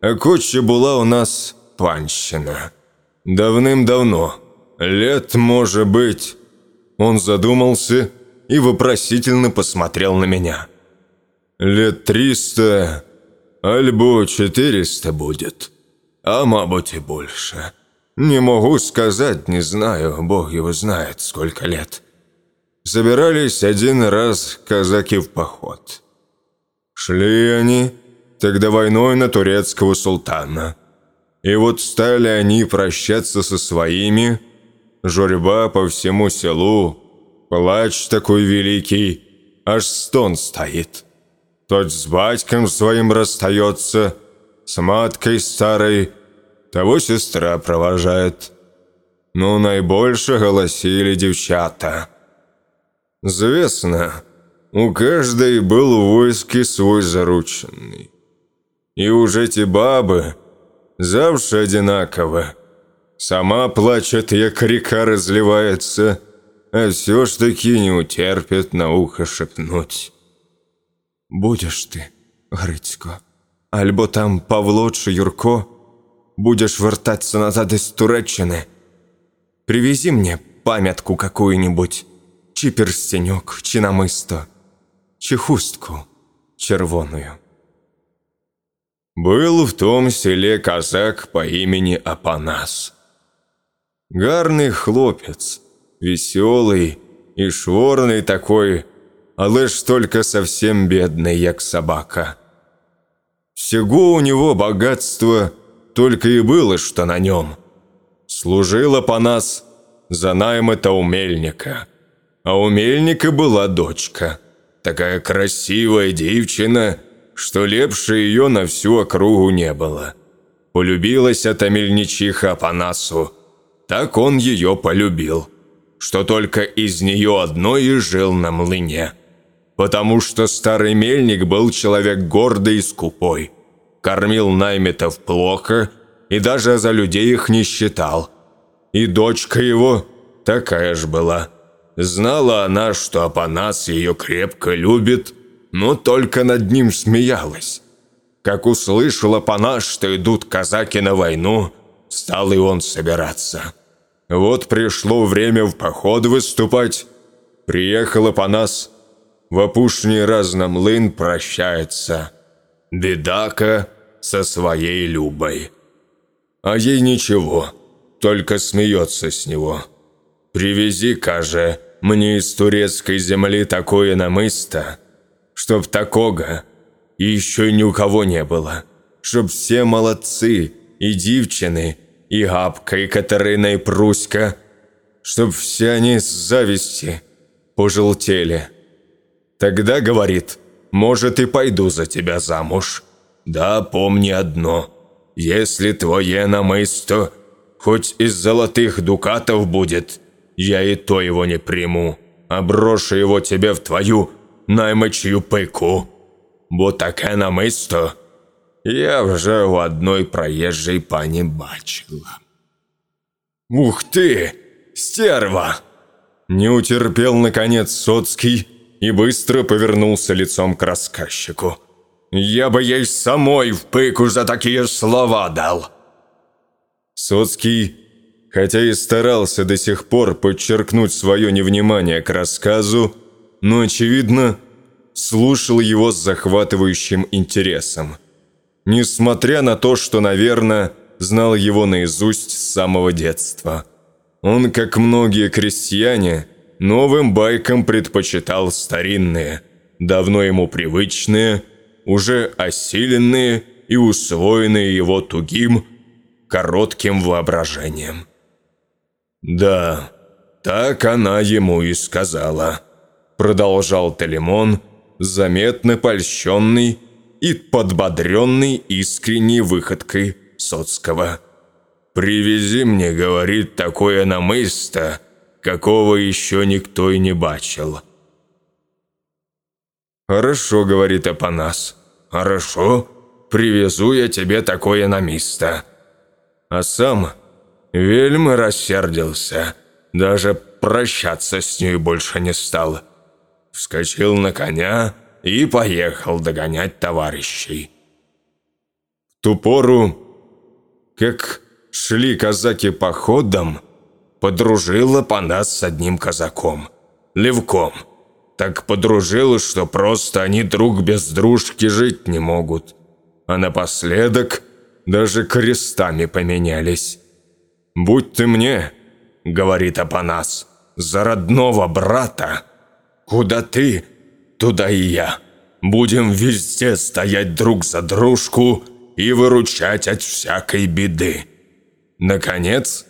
а Коче была у нас панщина. Давным-давно, лет, может быть. Он задумался и вопросительно посмотрел на меня. Лет триста, альбо четыреста будет, а мабуть и больше. Не могу сказать, не знаю, Бог его знает, сколько лет. Собирались один раз казаки в поход. Шли они Тогда войной на турецкого султана. И вот стали они прощаться со своими, журьба по всему селу, плач такой великий, аж стон стоит. Тот с батьком своим расстается, с маткой старой, того сестра провожает. Но наибольше голосили девчата. Звестно, у каждой был в войске свой зарученный. И уж эти бабы завжди одинаково. Сама плачет, як река разливается, а все ж таки не утерпит на ухо шепнуть. «Будешь ты, Грицько, альбо там Павло чи Юрко, будешь вертаться назад из Туреччины. Привези мне памятку какую-нибудь, чи перстенек, чи намисто, чи хустку червоную». Был в том селе казак по имени Апанас. Гарный хлопец, веселый и шворный такой, але ж только совсем бедный, як собака. Всего у него богатство только и было, что на нем. Служил Апанас за найма-то у мельника, а у мельника была дочка, такая красивая девчина – что лепше ее на всю округу не было. Полюбилась эта мельничиха Апанасу. Так он ее полюбил, что только из нее одной и жил на млыне. Потому что старый мельник был человек гордый и скупой. Кормил найметов плохо и даже за людей их не считал. И дочка его такая ж была. Знала она, что Апанас ее крепко любит – но только над ним смеялась. Как услышала Пана, что идут казаки на войну, стал и он собираться. Вот пришло время в поход выступать. Приехала по нас, в опушний раз на млын прощается. Бедака со своей Любой. А ей ничего, только смеется с него. «Привези, каже, мне из турецкой земли такое намысто, чтоб такого еще ни у кого не было. Чтоб все молодцы, и дівчини, и Габка, и Катерина, и Пруська, чтоб все они с зависти пожелтели. Тогда, говорит, может, и пойду за тебя замуж. Да, помни одно, если твое намысто хоть из золотых дукатов будет, я и то его не приму, а брошу его тебе в твою наймичую пику, бо таке намисто я вже у одной проезжей пані бачила. «Ух ты, стерва!» Не утерпел, наконец, Соцкий и быстро повернулся лицом к рассказчику. «Я бы ей самой в пыку за такие слова дал!» Соцкий, хотя и старался до сих пор подчеркнуть свое невнимание к рассказу, но, очевидно, слушал его с захватывающим интересом. Несмотря на то, что, наверное, знал его наизусть с самого детства. Он, как многие крестьяне, новым байкам предпочитал старинные, давно ему привычные, уже осиленные и усвоенные его тугим, коротким воображением. «Да, так она ему и сказала», продолжал Телемон, заметно польщенный и подбодренный искренней выходкой Соцкого. «Привези мне, — говорит, — такое намысто, какого еще никто и не бачил». «Хорошо, — говорит Апанас, — хорошо, привезу я тебе такое намисто». А сам вельми рассердился, даже прощаться с ней больше не стал вскочил на коня и поехал догонять товарищей. В ту пору, как шли казаки походом, подружила по нас с одним казаком, Левком. Так подружила, что просто они друг без дружки жить не могут. А напоследок даже крестами поменялись. «Будь ты мне, — говорит Апанас, — за родного брата, Куда ты, туда и я. Будем везде стоять друг за дружку и выручать от всякой беды. Наконец,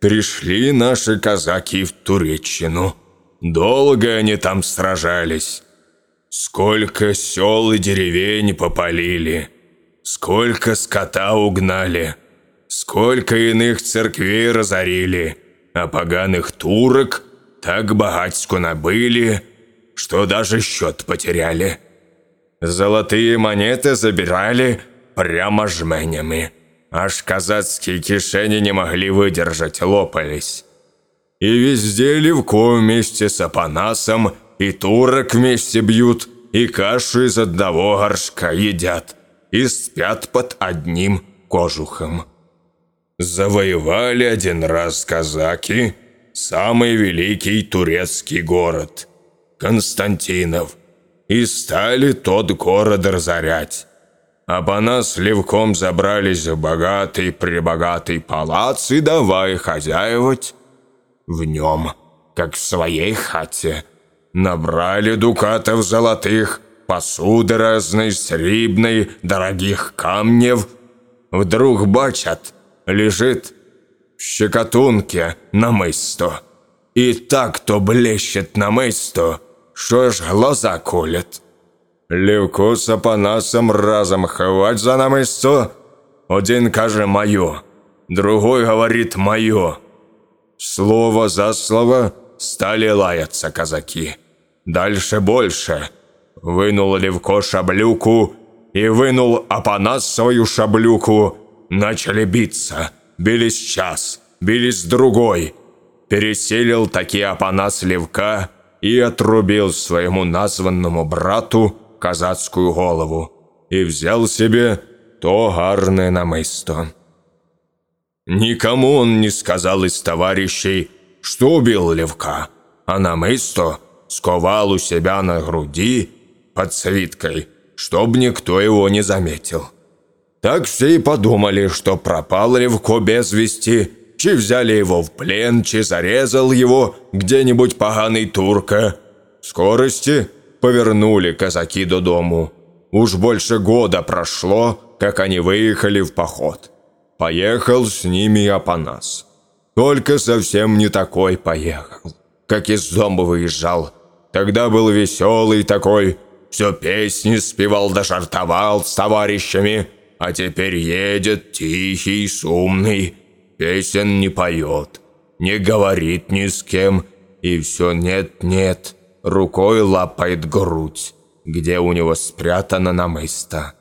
пришли наши казаки в Туреччину. Долго они там сражались. Сколько сел и деревень попалили, сколько скота угнали, сколько иных церквей разорили, а поганых турок так богатьку набыли, что даже счет потеряли. Золотые монеты забирали прямо жменями. Аж казацкие кишени не могли выдержать, лопались. И везде Левко вместе с Апанасом и турок вместе бьют, и кашу из одного горшка едят, и спят под одним кожухом. Завоевали один раз казаки самый великий турецкий город – Константинов, и стали тот город разорять. А по нас левком забрались в богатый-пребогатый палац и давай хозяевать в нем, как в своей хате – Набрали дукатов золотых, посуды разной, срібной, дорогих камнев. Вдруг бачат, лежит в щекотунке намисто. И так то блещет намисто, що аж глаза колят. Левко с Апанасом разом хвать за намисто. Один каже «моё», другой говорит «моё». Слово за слово стали лаяться казаки. Дальше больше. Вынул Левко шаблюку и вынул Апанас свою шаблюку. Начали биться. Бились час, бились другой. Переселил таки Апанас Левка и отрубил своему названному брату казацкую голову и взял себе то гарное намысто. Никому он не сказал из товарищей, что убил Левка, а намысто сковал у себя на груди под свиткой, чтобы никто его не заметил. Так все и подумали, что пропал Левко без вести, чи взяли его в плен, чи зарезал его где-нибудь поганый турка. В скорости повернули казаки до дому. Уж больше года прошло, как они выехали в поход. Поехал с ними Апанас. Только совсем не такой поехал, как из дома выезжал. Тогда был веселый такой, все песни спевал да жартовал с товарищами, а теперь едет тихий, сумный, песен не поет, не говорит ни с кем, и все нет-нет, рукой лапает грудь, где у него спрятано намысто.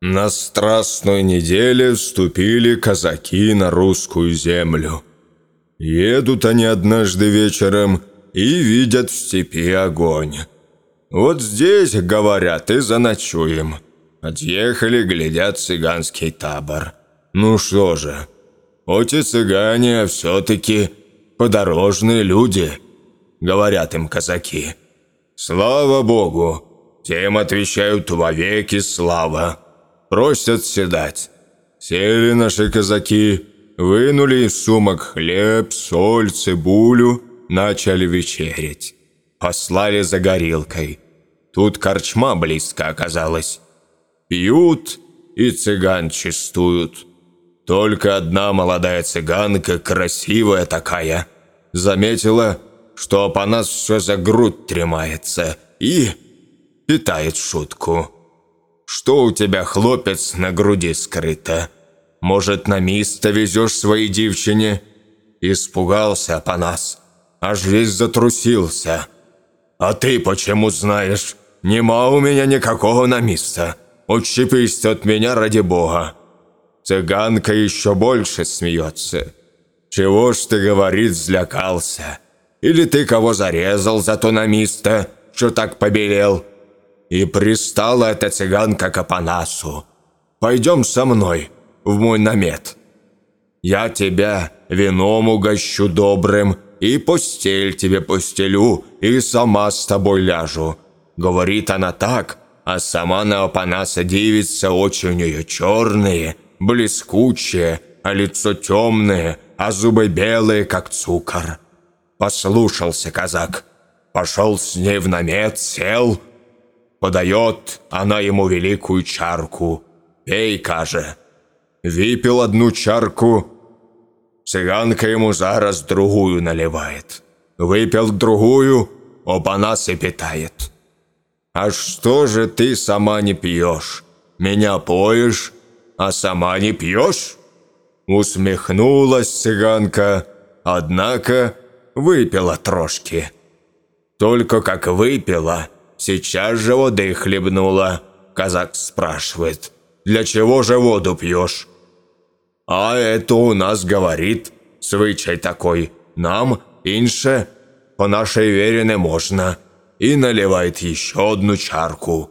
На страстной неделе вступили казаки на русскую землю. Едут они однажды вечером и видят в степи огонь. Вот здесь, говорят, и заночуем. Отъехали, глядят цыганский табор. Ну что же, эти цыгане все-таки подорожные люди, говорят им казаки. Слава Богу, тем отвечают вовеки слава. Просят седать. Сели наши казаки, вынули из сумок хлеб, соль, цибулю – начали вечерить. Послали за горилкой. Тут корчма близко оказалась. Пьют и цыган чистуют. Только одна молодая цыганка, красивая такая, заметила, что по нас все за грудь тремается и питает шутку. «Что у тебя, хлопец, на груди скрыто? Может, на место везешь своей девчине?» Испугался по нас аж весь затрусился. А ты почему знаешь? Нема у меня никакого намиста. Отщепись от меня ради бога. Цыганка еще больше смеется. Чего ж ты, говорит, злякался? Или ты кого зарезал за то намисто, что так побелел? И пристала эта цыганка к Апанасу. Пойдем со мной в мой намет. Я тебя вином угощу добрым, и постель тебе постелю, и сама с тобой ляжу». Говорит она так, а сама на Апанаса дивится, очи у нее черные, блескучие, а лицо темное, а зубы белые, как цукор. Послушался казак, пошел с ней в намет, сел, подает она ему великую чарку, Пей, каже. Выпил одну чарку, цыганка ему зараз другую наливает. Выпил другую, оба нас и питает. А что же ты сама не пьешь? Меня поешь, а сама не пьешь? Усмехнулась цыганка, однако выпила трошки. Только как выпила, сейчас же воды хлебнула. Казак спрашивает, для чего же воду пьешь? А это у нас говорит, звичай такой, нам, инше, по нашей вере не можно. И наливает еще одну чарку.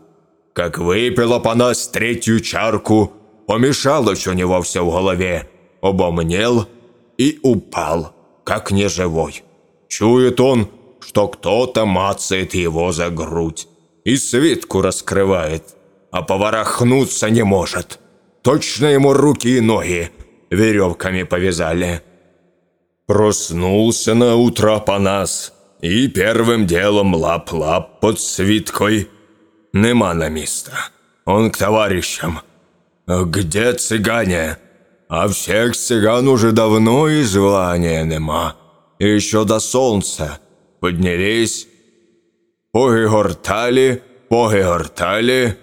Как выпила по нас третью чарку, помешалось у него все в голове, обомнел и упал, как неживой. Чует он, что кто-то мацает его за грудь и свитку раскрывает, а поворохнуться не может. Точно ему руки и ноги веревками повязали. Проснулся на утро Панас и первым делом лап-лап под свиткой. Нема на место. Он к товарищам. Где цыгане? А всех цыган уже давно и звания нема. Еще до солнца поднялись, погигортали, погигортали,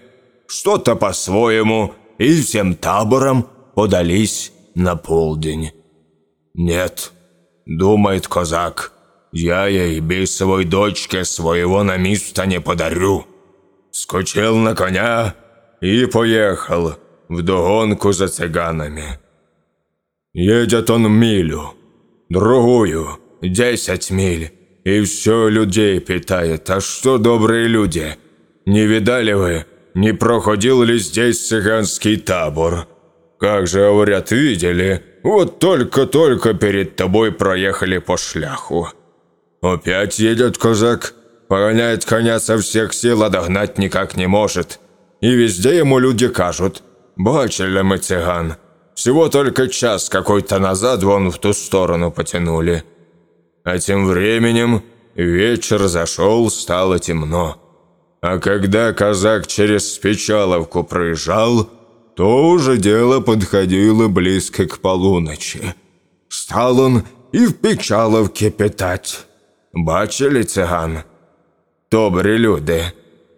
что-то по-своему, и всем табором подались на полдень. «Нет», — думает казак, — «я ей бисовой дочке своего на место не подарю». Скочил на коня и поехал вдогонку за цыганами. Едет он милю, другую, десять миль, и все людей питает. А что, добрые люди, не видали вы, не проходил ли здесь цыганский табор?» Как же, говорят, видели? Вот только-только перед тобой проехали по шляху. Опять едет казак, погоняет коня со всех сил, а догнать никак не может. И везде ему люди кажут, бачили мы цыган. Всего только час какой-то назад вон в ту сторону потянули. А тем временем вечер зашел, стало темно. А когда казак через Спечаловку проезжал, то уже дело подходило близко к полуночи. Стал он и в Печаловке питать. Бачили циган? Добрі люди.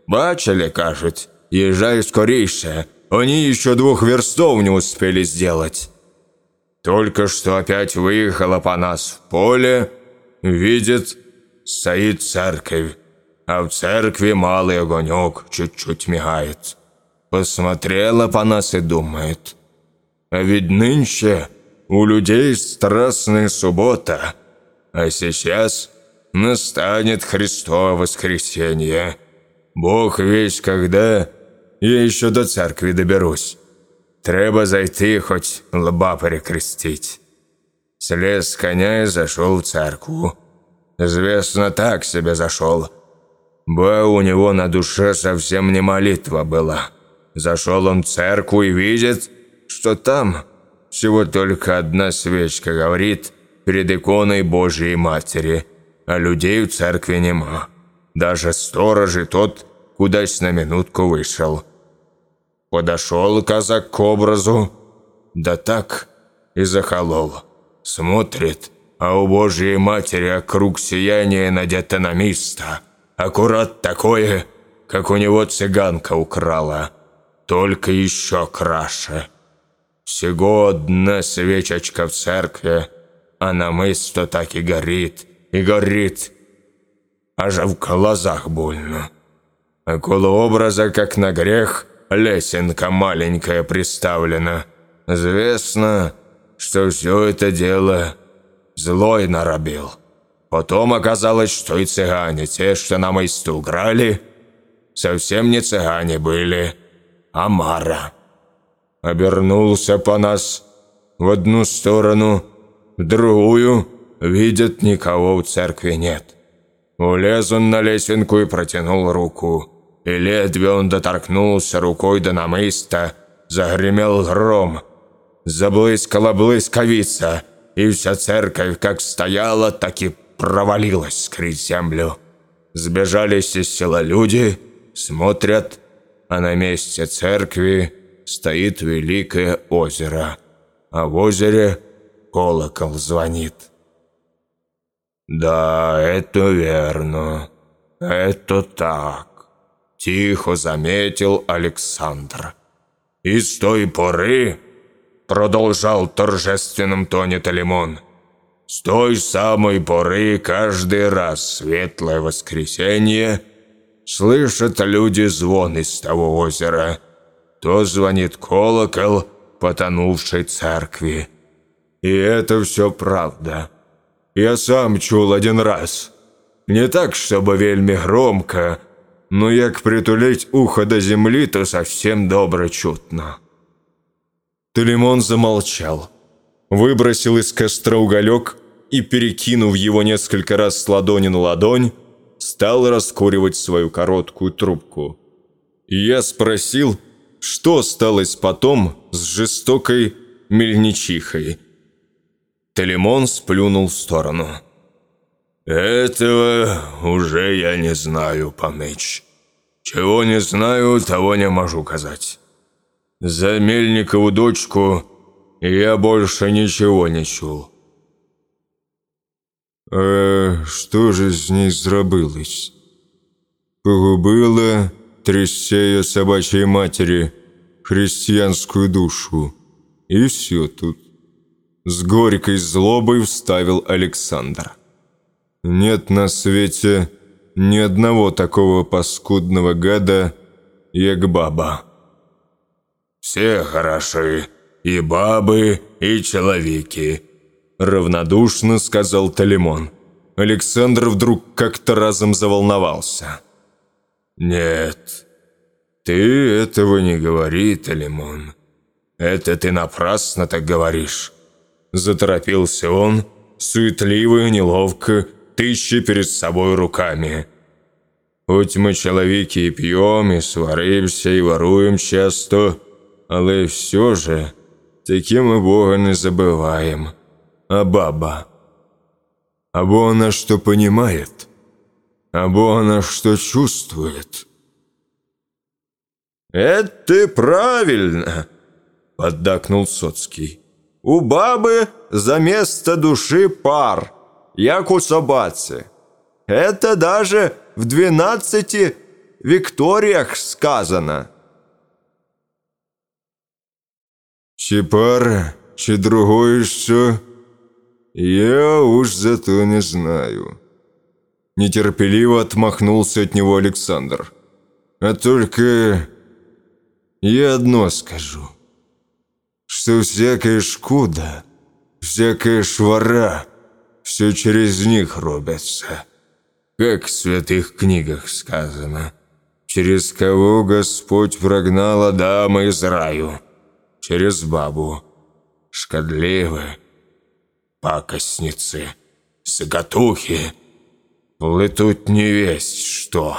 Бачили, кажуть, езжай скорейше. Они еще двух верстов не успели сделать. Только что опять выехала по нас в поле, видит, стоит церковь, а в церкви малый огонек чуть-чуть мигает. Посмотрела по нас и думает. А ведь нынче у людей страстная суббота, а сейчас настанет Христово воскресенье. Бог весь когда, я еще до церкви доберусь. Треба зайти хоть лба перекрестить. Слез с коня и зашел в церкву. Известно, так себе зашел. Ба у него на душе совсем не молитва была. Зашел он в церковь и видит, что там всего только одна свечка говорит перед иконой Божией Матери, а людей в церкви нема. Даже сторожи тот кудась на минутку вышел. Подошел казак к образу, да так и захолол. Смотрит, а у Божьей Матери круг сияния надето на место. Аккурат такое, как у него цыганка украла только еще краше. Всего одна свечечка в церкви, а на место так и горит, и горит. Аж в глазах больно. Около образа, как на грех, лесенка маленькая приставлена. Известно, что все это дело злой наробил. Потом оказалось, что и цыгане, те, что на месту играли, совсем не цыгане были, Амара. Обернулся по нас в одну сторону, в другую, видит, никого в церкви нет. Улез он на лесенку и протянул руку. И ледве он доторкнулся рукой до намыста, загремел гром. Заблыскала блысковица, и вся церковь как стояла, так и провалилась скрыть землю. Сбежались из села люди, смотрят – а на месте церкви стоит великое озеро, а в озере колокол звонит. «Да, это верно. Это так», – тихо заметил Александр. «И с той поры», – продолжал торжественным тоне Талимон, – «с той самой поры каждый раз светлое воскресенье слышат люди звон из того озера. То звонит колокол потонувшей церкви. И это все правда». Я сам чул один раз. Не так, чтобы вельми громко, но як притулить ухо до земли, то совсем добро чутно». Телемон замолчал, выбросил из костра уголек и, перекинув его несколько раз с ладони на ладонь, стал раскуривать свою короткую трубку. Я спросил, что сталось потом с жестокой мельничихой – Телемон сплюнул в сторону. «Этого уже я не знаю, Паныч. Чего не знаю, того не могу сказать. За Мельникову дочку я больше ничего не чул». «А что же с ней зробилось? Погубила, тряся ее собачьей матери, христианскую душу, и все тут». С горькой злобой вставил Александр. Нет на свете ни одного такого паскудного гада, як баба. Все хороши, и бабы, и человеки, равнодушно сказал Талимон. Александр вдруг как-то разом заволновался. «Нет, ты этого не говори, Талимон. Это ты напрасно так говоришь. Заторопился он, суетливо и неловко, тыща перед собой руками. Хоть мы человеки и пьем, и сваримся, и воруем часто, але все же таки мы Бога не забываем. А баба? Або она что понимает, або она что чувствует. «Это правильно!» – поддакнул Соцкий. У бабы за место души пар, як у собаці. Это даже в двенадцати Викториях сказано. Чи пар, чи другое що? Я уж зато не знаю. Нетерпеливо отмахнулся от него Александр. А только я одно скажу что всякая шкуда, всякая швара, все через них робится. Как в святых книгах сказано, через кого Господь прогнал Адама из раю, через бабу, шкодливы, пакостницы, сагатухи, плетут не весть что.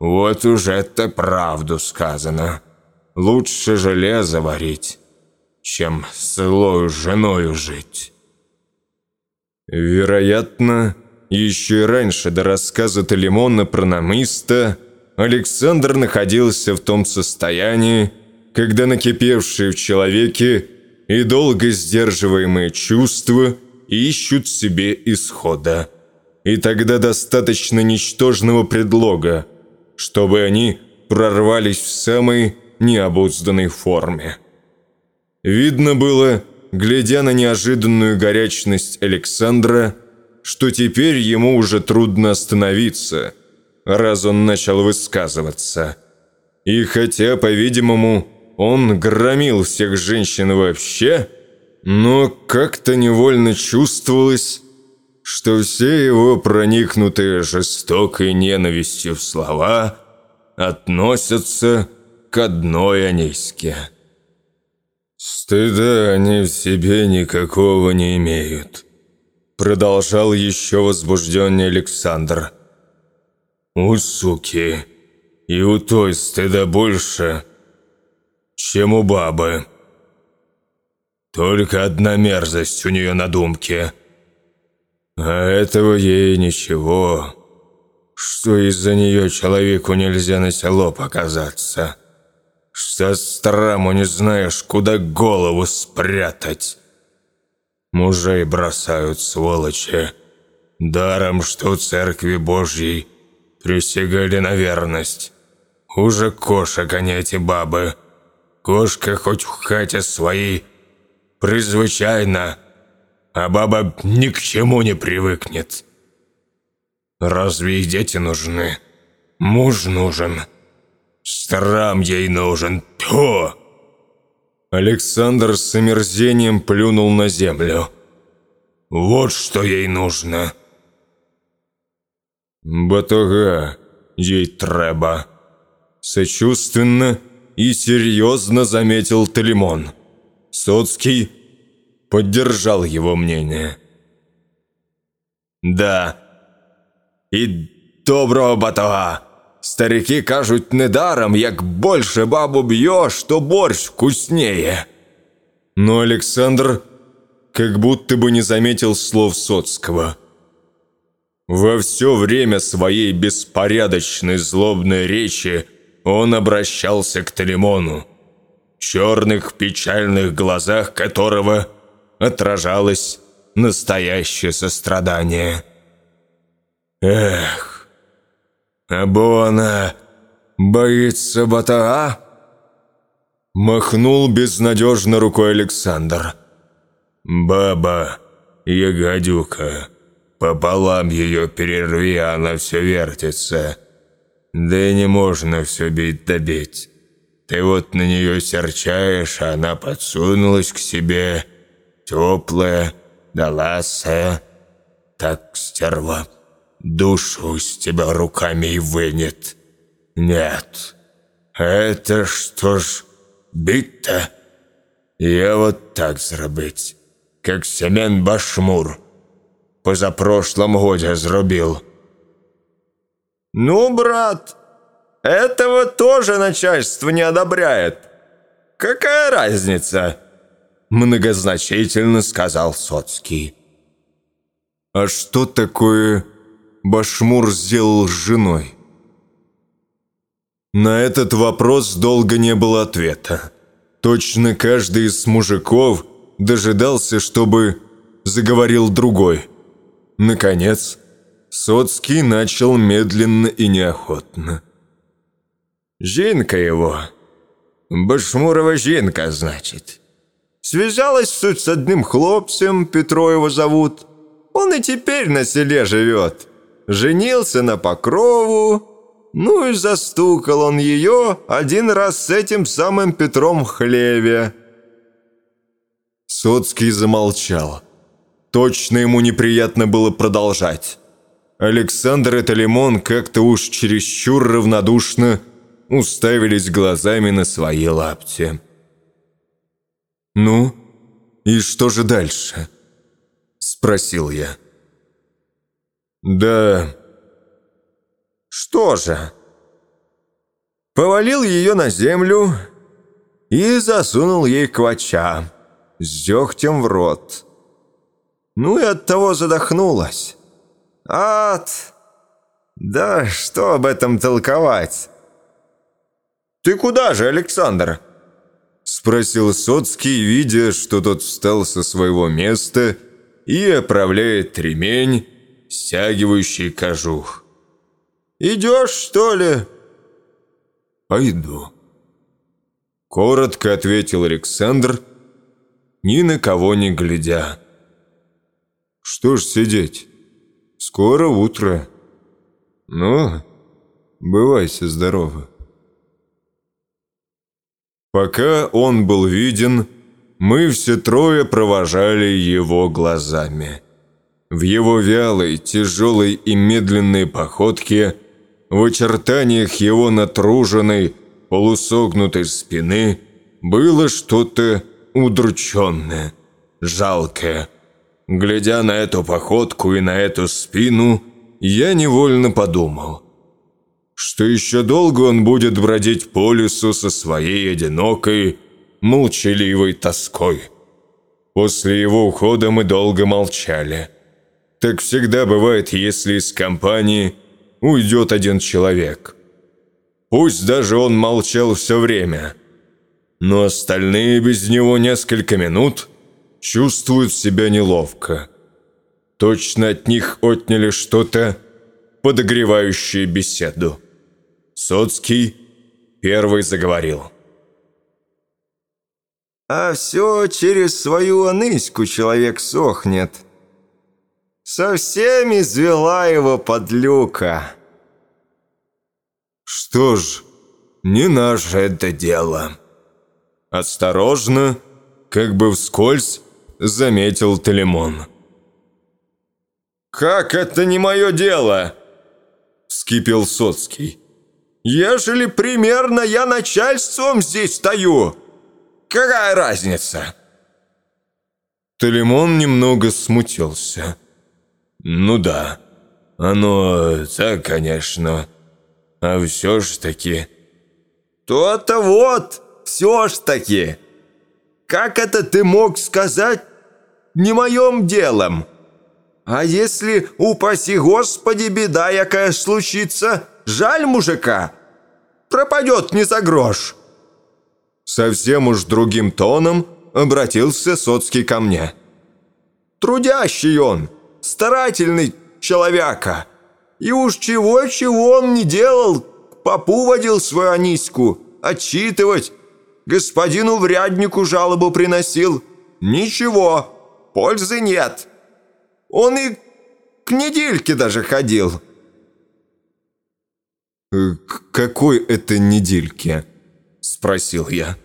Вот уже это правду сказано. Лучше железо варить, чем с злою женою жить. Вероятно, еще раньше до рассказа Талимона про намыста Александр находился в том состоянии, когда накипевшие в человеке и долго сдерживаемые чувства ищут себе исхода. И тогда достаточно ничтожного предлога, чтобы они прорвались в самой необузданной форме. Видно было, глядя на неожиданную горячность Александра, что теперь ему уже трудно остановиться, раз он начал высказываться. И хотя, по-видимому, он громил всех женщин вообще, но как-то невольно чувствовалось, что все его проникнутые жестокой ненавистью слова относятся к одной Аниське. «Стыда они в себе никакого не имеют», — продолжал еще возбужденный Александр. «У суки и у той стыда больше, чем у бабы. Только одна мерзость у нее на думке. А этого ей ничего, что из-за нее человеку нельзя на село показаться» Со страму не знаешь, куда голову спрятать. Мужей бросают, сволочи. Даром, что церкви Божьей присягали на верность. Хуже кошек они эти бабы. Кошка хоть в хате своей призвычайно, а баба ни к чему не привыкнет. Разве и дети нужны? Муж нужен. Страм ей нужен. То! Александр с омерзением плюнул на землю. Вот что ей нужно. Батога ей треба. Сочувственно и серьезно заметил Талимон. Соцкий поддержал его мнение. Да. И доброго батога. Старики кажуть недаром, як больше бабу б'єш, то борщ вкуснее. Но Александр как будто бы не заметил слов Соцкого. Во все время своей беспорядочной злобной речи он обращался к Талимону, в черных печальных глазах которого отражалось настоящее сострадание. Эх, або она боится батага? Махнул безнадежно рукой Александр. Баба, ягодюка, пополам ее перерви, она все вертится. Да и не можно все бить да бить. Ты вот на нее серчаешь, а она подсунулась к себе, теплая, да ласая. Так, стерва, душу с тебя руками и вынет. Нет, это что ж бить-то? Я вот так зробить, как Семен Башмур позапрошлом годе зробил. «Ну, брат, этого тоже начальство не одобряет. Какая разница?» Многозначительно сказал Соцкий. «А что такое Башмур сделал с женой?» На этот вопрос долго не было ответа. Точно каждый из мужиков дожидался, чтобы заговорил другой. Наконец, Соцкий начал медленно и неохотно. «Жинка его. Башмурова Жинка, значит. Связалась суть с одним хлопцем, Петро его зовут. Он и теперь на селе живет. Женился на Покрову, ну и застукал он ее один раз с этим самым Петром в хлеве». Соцкий замолчал. Точно ему неприятно было продолжать. Александр и Талимон как-то уж чересчур равнодушно уставились глазами на свои лапти. «Ну, и что же дальше?» – спросил я. «Да, что же?» Повалил ее на землю и засунул ей квача с дегтем в рот. Ну и от того задохнулась. Ад! Да что об этом толковать? «Ты куда же, Александр?» Спросил Соцкий, видя, что тот встал со своего места и оправляет ремень, стягивающий кожух. «Идешь, что ли?» «Пойду». Коротко ответил Александр, ни на кого не глядя. «Что ж сидеть? Скоро утро. Ну, бывайся здоровы». Пока он был виден, мы все трое провожали его глазами. В его вялой, тяжелой и медленной походке, в очертаниях его натруженной, полусогнутой спины было что-то удрученное, жалкое. Глядя на эту походку и на эту спину, я невольно подумал, что еще долго он будет бродить по лесу со своей одинокой, молчаливой тоской. После его ухода мы долго молчали. Так всегда бывает, если из компании уйдет один человек. Пусть даже он молчал все время, но остальные без него несколько минут чувствуют себя неловко. Точно от них отняли что-то, подогревающее беседу. Соцкий первый заговорил. А все через свою Аныську человек сохнет. Со всеми извела его подлюка. Что ж, не наше это дело. Осторожно, как бы вскользь, заметил Телемон. «Как это не мое дело?» – вскипел Соцкий. «Ежели примерно я начальством здесь стою, какая разница?» Телемон немного смутился. «Ну да, оно так, конечно, а все ж таки...» «То-то вот, все ж таки. Как это ты мог сказать не моем делом?» А если, упаси Господи, беда якая случится, жаль мужика, пропадет не за грош». Совсем уж другим тоном обратился Соцкий ко мне. «Трудящий он, старательный человека, и уж чего-чего он не делал, попу водил свою Аниську, отчитывать, господину вряднику жалобу приносил. Ничего, пользы нет». Он и к недельке даже ходил». «Э, «К какой это недельке?» – спросил я.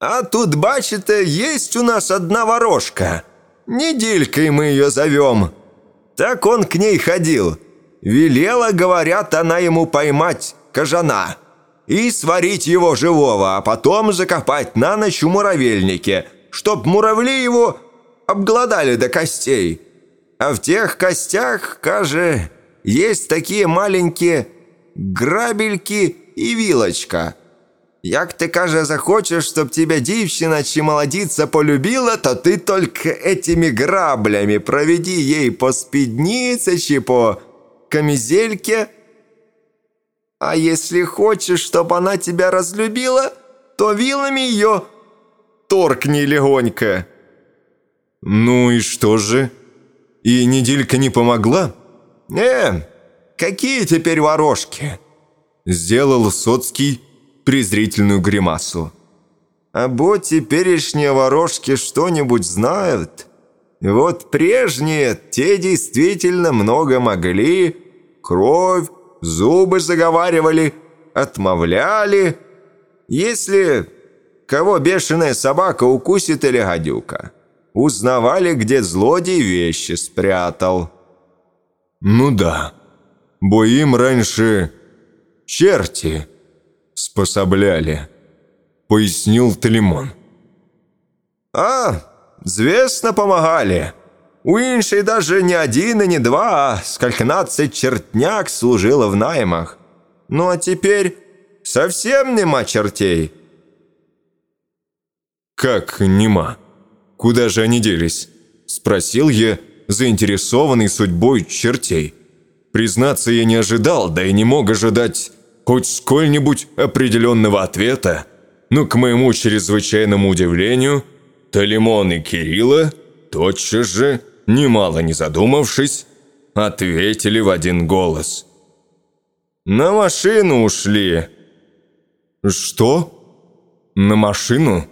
«А тут, бачите, есть у нас одна ворожка. Неделькой мы ее зовем. Так он к ней ходил. Велела, говорят, она ему поймать кожана и сварить его живого, а потом закопать на ночь у муравельнике, чтоб муравли его обглодали до костей. А в тех костях, каже, есть такие маленькие грабельки и вилочка. Як ты, каже, захочешь, чтоб тебя дівчина чи молодица полюбила, то ты только этими граблями проведи ей по спиднице чи по камизельке. А если хочешь, чтобы она тебя разлюбила, то вилами ее торкни легонько». «Ну и что же? И неделька не помогла?» «Не, какие теперь ворожки?» Сделал Соцкий презрительную гримасу. «А бо теперешние ворожки что-нибудь знают? Вот прежние, те действительно много могли, кровь, зубы заговаривали, отмовляли. Если кого бешеная собака укусит или гадюка, узнавали, где злодей вещи спрятал». «Ну да, бо им раньше черти способляли», — пояснил Телемон. «А, звездно помогали. У іншей даже не один и не два, а сколькнадцать чертняк служило в наймах. Ну а теперь совсем нема чертей». «Как нема?» Куда же они делись?» – спросил я, заинтересованный судьбой чертей. Признаться, я не ожидал, да и не мог ожидать хоть сколь-нибудь определенного ответа. Но, к моему чрезвычайному удивлению, Талимон и Кирилла тотчас же, немало не задумавшись, ответили в один голос. «На машину ушли». «Что? На машину?»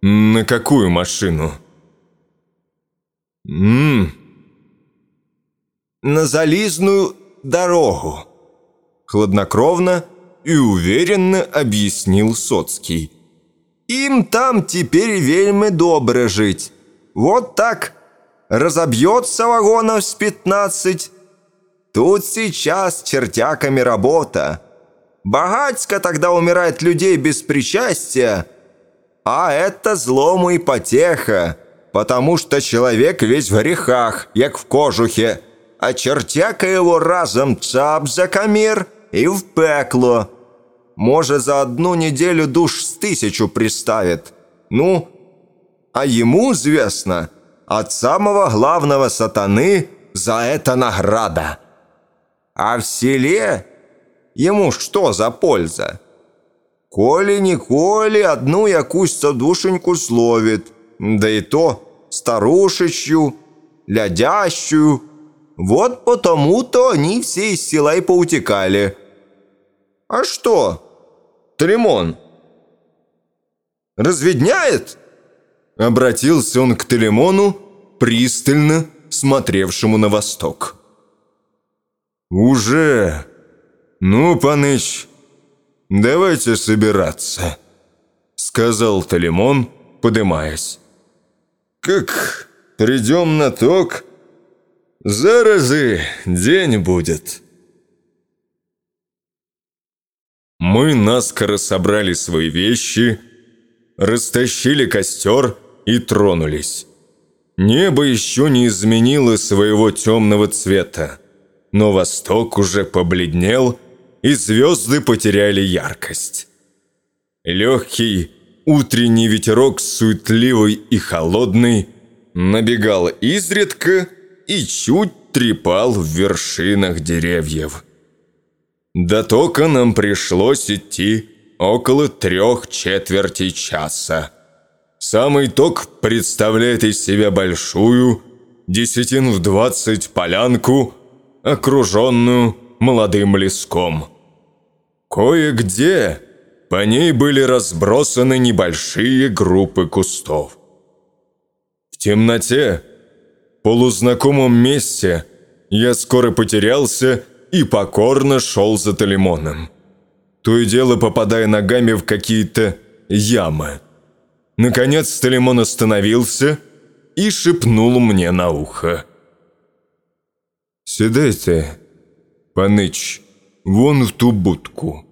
«На какую машину?» «Ммм...» «На зализную дорогу», — хладнокровно и уверенно объяснил Соцкий. «Им там теперь вельми добре жить. Вот так, разобьется вагонов с пятнадцать. Тут сейчас чертяками работа. Богатько тогда умирает людей без причастия, а это злому и потеха, потому что человек весь в грехах, як в кожухе, а чертяка его разом цап за камір и в пекло. Може, за одну неделю душ с тысячу приставит. Ну, а ему известно, от самого главного сатаны за это награда. А в селе ему что за польза? Коли-николи одну якусь душеньку словит, да и то старушечью, лядящую. Вот потому-то они все из села и поутекали. А что, Телемон, разведняет?» Обратился он к Телемону, пристально смотревшему на восток. «Уже! Ну, паныч, давайте собираться», — сказал Талимон, подымаясь. «Как придем на ток, заразы день будет». Мы наскоро собрали свои вещи, растащили костер и тронулись. Небо еще не изменило своего темного цвета, но восток уже побледнел, и звезды потеряли яркость. Легкий утренний ветерок, суетливый и холодный, набегал изредка и чуть трепал в вершинах деревьев. До тока нам пришлось идти около трех четвертей часа. Самый ток представляет из себя большую, десятин в двадцать полянку, окруженную молодым леском. Кое-где по ней были разбросаны небольшие группы кустов. В темноте, полузнакомом месте, я скоро потерялся и покорно шел за Талимоном. То и дело попадая ногами в какие-то ямы. Наконец Талимон остановился и шепнул мне на ухо. «Седайте, паныч, вон в ту будку.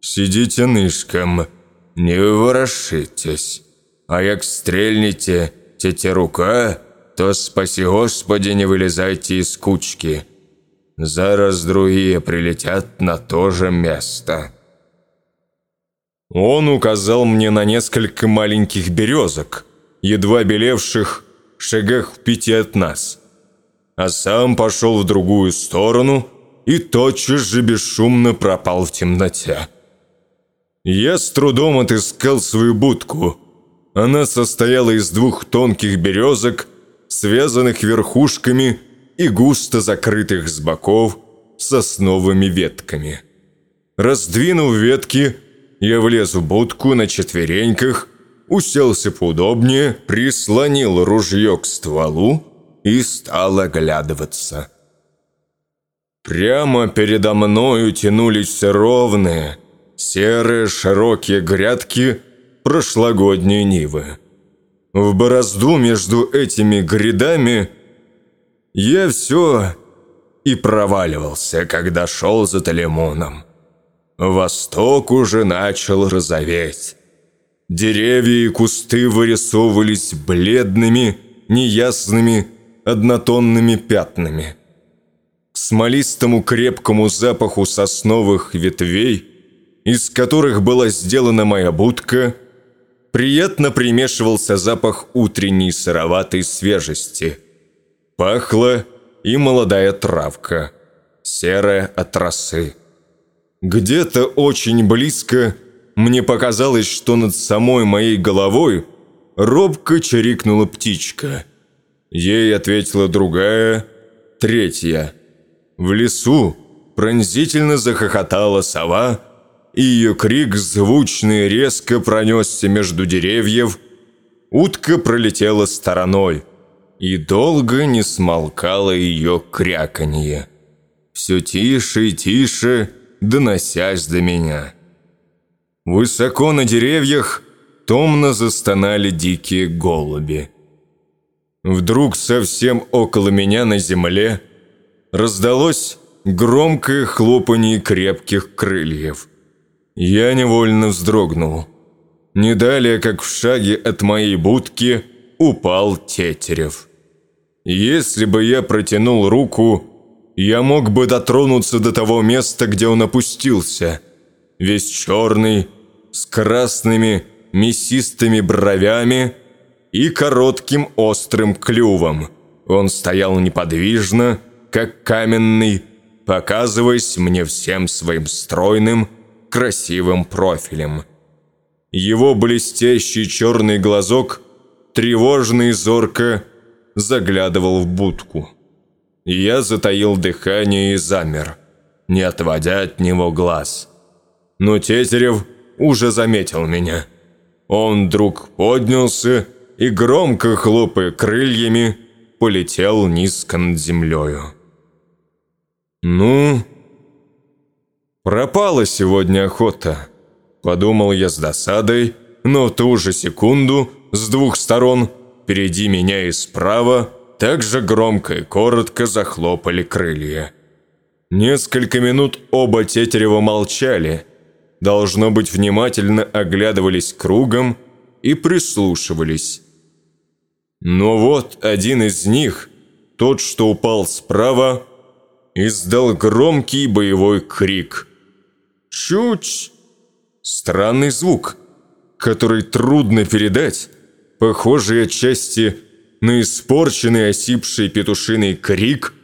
Сидите нышком, не ворошитесь. А як стрельнете тете рука, то спаси Господи не вылезайте из кучки. Зараз другие прилетят на то же место». Он указал мне на несколько маленьких березок, едва белевших шагах в пяти от нас, а сам пошел в другую сторону и тотчас же бесшумно пропал в темноте. Я с трудом отыскал свою будку. Она состояла из двух тонких березок, связанных верхушками и густо закрытых с боков сосновыми ветками. Раздвинув ветки, я влез в будку на четвереньках, уселся поудобнее, прислонил ружье к стволу и стал оглядываться. Прямо передо мною тянулись ровные, серые широкие грядки прошлогодней нивы. В борозду между этими грядами я все и проваливался, когда шел за Талимоном. Восток уже начал розоветь. Деревья и кусты вырисовывались бледными, неясными, однотонными пятнами. Смолистому крепкому запаху сосновых ветвей, из которых была сделана моя будка, приятно примешивался запах утренней сыроватой свежести. Пахла и молодая травка, серая от росы. Где-то очень близко мне показалось, что над самой моей головой робко чирикнула птичка. Ей ответила другая, третья. В лесу пронзительно захохотала сова, и ее крик звучный резко пронесся между деревьев. Утка пролетела стороной, и долго не смолкало ее кряканье. Все тише и тише доносясь до меня. Высоко на деревьях томно застонали дикие голуби. Вдруг совсем около меня на земле раздалось громкое хлопанье крепких крыльев. Я невольно вздрогнул. Не далее, как в шаге от моей будки, упал Тетерев. Если бы я протянул руку, я мог бы дотронуться до того места, где он опустился. Весь черный, с красными мясистыми бровями и коротким острым клювом. Он стоял неподвижно, как каменный, показываясь мне всем своим стройным, красивым профилем. Его блестящий черный глазок тревожно и зорко заглядывал в будку. Я затаил дыхание и замер, не отводя от него глаз. Но Тетерев уже заметил меня. Он вдруг поднялся и, громко хлопая крыльями, полетел низко над землею. «Ну, пропала сегодня охота», – подумал я с досадой, но в ту же секунду с двух сторон, впереди меня и справа, также громко и коротко захлопали крылья. Несколько минут оба Тетерева молчали, должно быть, внимательно оглядывались кругом и прислушивались. Но вот один из них, тот, что упал справа, издал громкий боевой крик. «Чуть!» Странный звук, который трудно передать, похожий отчасти на испорченный осипший петушиный крик,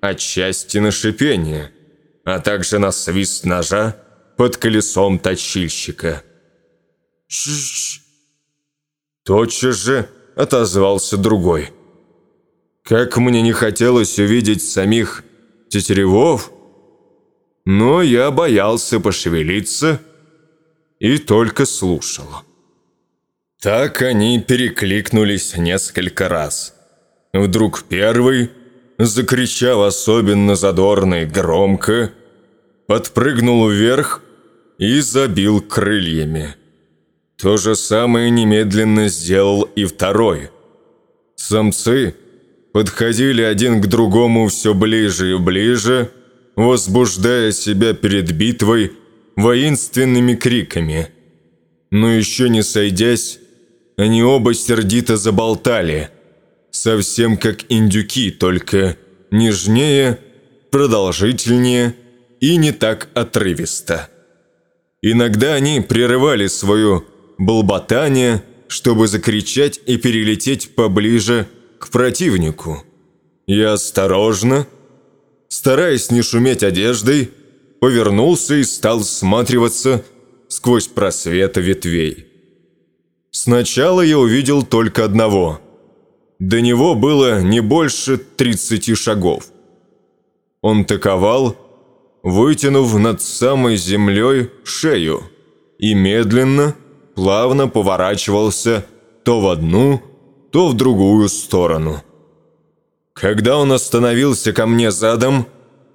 отчасти на шипение, а также на свист ножа под колесом точильщика. «Ш-ш-ш!» Тотчас же отозвался другой. Как мне не хотелось увидеть самих тетеревов, но я боялся пошевелиться и только слушал. Так они перекликнулись несколько раз. Вдруг первый, закричав особенно задорно и громко, подпрыгнул вверх и забил крыльями. То же самое немедленно сделал и второй. Самцы подходили один к другому все ближе и ближе, возбуждая себя перед битвой воинственными криками. Но еще не сойдясь, они оба сердито заболтали, совсем как индюки, только нежнее, продолжительнее и не так отрывисто. Иногда они прерывали свою болботание, чтобы закричать и перелететь поближе к противнику. Я осторожно, стараясь не шуметь одеждой, повернулся и стал всматриваться сквозь просветы ветвей. Сначала я увидел только одного. До него было не больше 30 шагов. Он таковал, вытянув над самой землей шею и медленно, плавно поворачивался то в одну, то в другую сторону. Когда он остановился ко мне задом,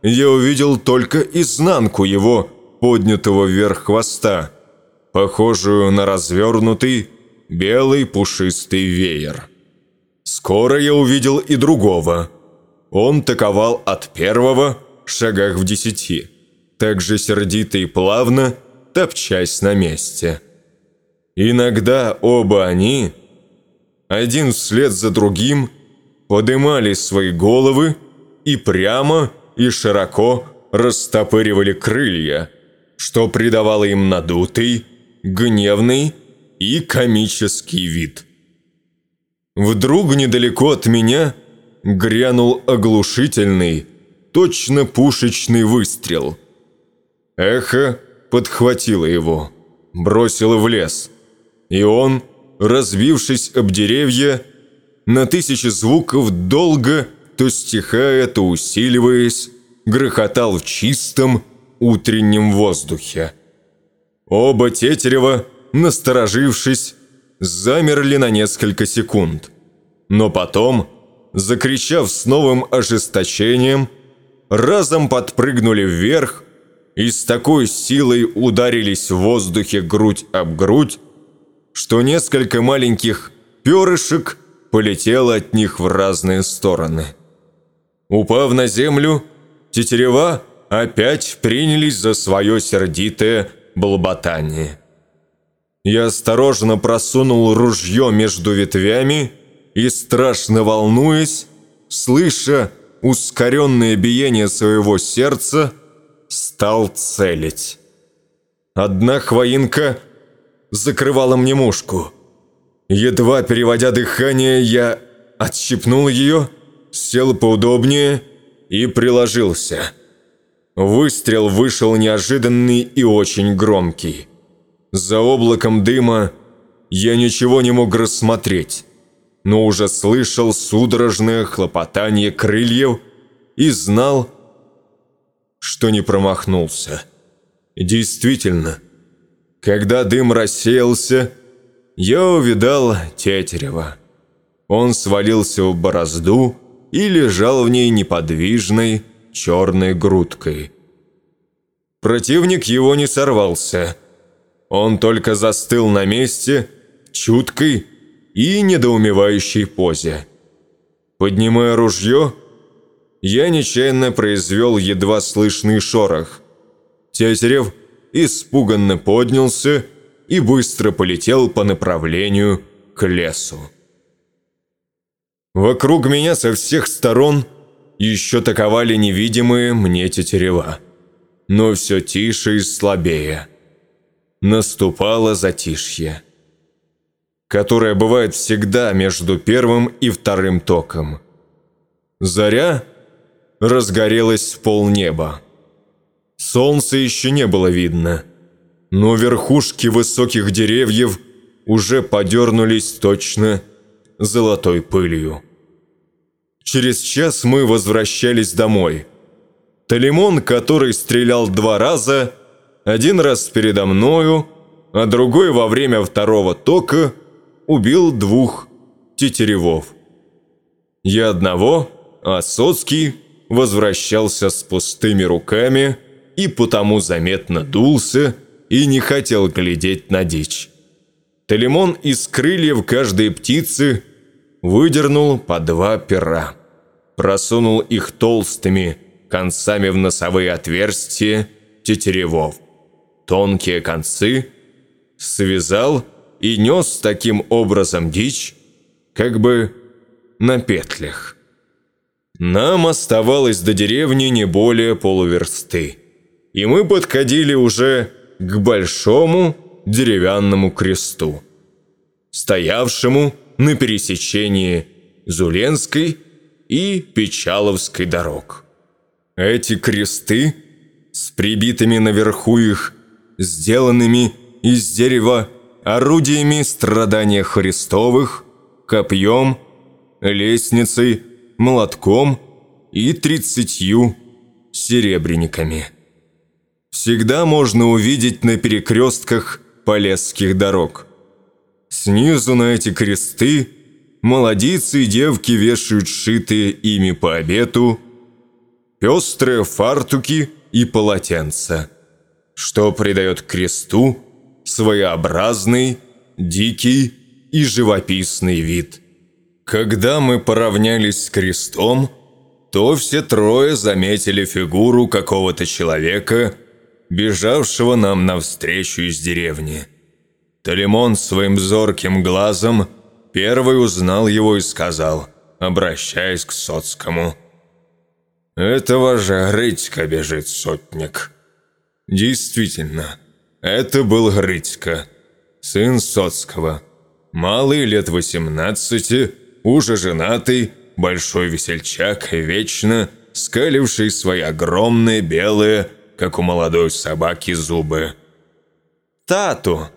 я увидел только изнанку его поднятого вверх хвоста, похожую на развернутый белый пушистый веер. Скоро я увидел и другого. Он таковал от первого в шагах в десяти, так же сердито и плавно, топчась на месте. Иногда оба они, один вслед за другим, подымали свои головы и прямо и широко растопыривали крылья, что придавало им надутый, гневный и комический вид. Вдруг недалеко от меня грянул оглушительный, точно пушечный выстрел. Эхо подхватило его, бросило в лес – и он, разбившись об деревья, на тысячи звуков долго, то стихая, то усиливаясь, грохотал в чистом утреннем воздухе. Оба Тетерева, насторожившись, замерли на несколько секунд. Но потом, закричав с новым ожесточением, разом подпрыгнули вверх и с такой силой ударились в воздухе грудь об грудь, что несколько маленьких перышек полетело от них в разные стороны. Упав на землю, тетерева опять принялись за свое сердитое болботание. Я осторожно просунул ружье между ветвями и, страшно волнуясь, слыша ускоренное биение своего сердца, стал целить. Одна хвоинка – закрывала мне мушку. Едва переводя дыхание, я отщипнул ее, сел поудобнее и приложился. Выстрел вышел неожиданный и очень громкий. За облаком дыма я ничего не мог рассмотреть, но уже слышал судорожное хлопотание крыльев и знал, что не промахнулся. Действительно, когда дым рассеялся, я увидал Тетерева. Он свалился в борозду и лежал в ней неподвижной черной грудкой. Противник его не сорвался. Он только застыл на месте, чуткой и недоумевающей позе. Поднимая ружье, я нечаянно произвел едва слышный шорох. Тетерев испуганно поднялся и быстро полетел по направлению к лесу. Вокруг меня со всех сторон еще таковали невидимые мне тетерева, но все тише и слабее. Наступало затишье, которое бывает всегда между первым и вторым током. Заря разгорелась в полнеба. Солнца еще не было видно, но верхушки высоких деревьев уже подернулись точно золотой пылью. Через час мы возвращались домой. Талимон, который стрелял два раза, один раз передо мною, а другой во время второго тока убил двух тетеревов. Я одного, а Соцкий возвращался с пустыми руками и потому заметно дулся и не хотел глядеть на дичь. Талимон из крыльев каждой птицы выдернул по два пера, просунул их толстыми концами в носовые отверстия тетеревов. Тонкие концы связал и нес таким образом дичь, как бы на петлях. Нам оставалось до деревни не более полуверсты, и мы подходили уже к большому деревянному кресту, стоявшему на пересечении Зуленской и Печаловской дорог. Эти кресты с прибитыми наверху их, сделанными из дерева орудиями страдания Христовых, копьем, лестницей, молотком и тридцатью серебряниками. Всегда можно увидеть на перекрестках полесских дорог. Снизу на эти кресты молодицы и девки вешают сшитые ими по обету пестрые фартуки и полотенца, что придает кресту своеобразный, дикий и живописный вид. Когда мы поравнялись с крестом, то все трое заметили фигуру какого-то человека, бежавшего нам навстречу из деревни. Талимон своим зорким глазом первый узнал его и сказал, обращаясь к Соцкому. «Этого же Грытька бежит, сотник». Действительно, это был Грытька, сын Соцкого, малый лет восемнадцати, уже женатый, большой весельчак, вечно скаливший свои огромные белые, как у молодой собаки, зубы. «Тату!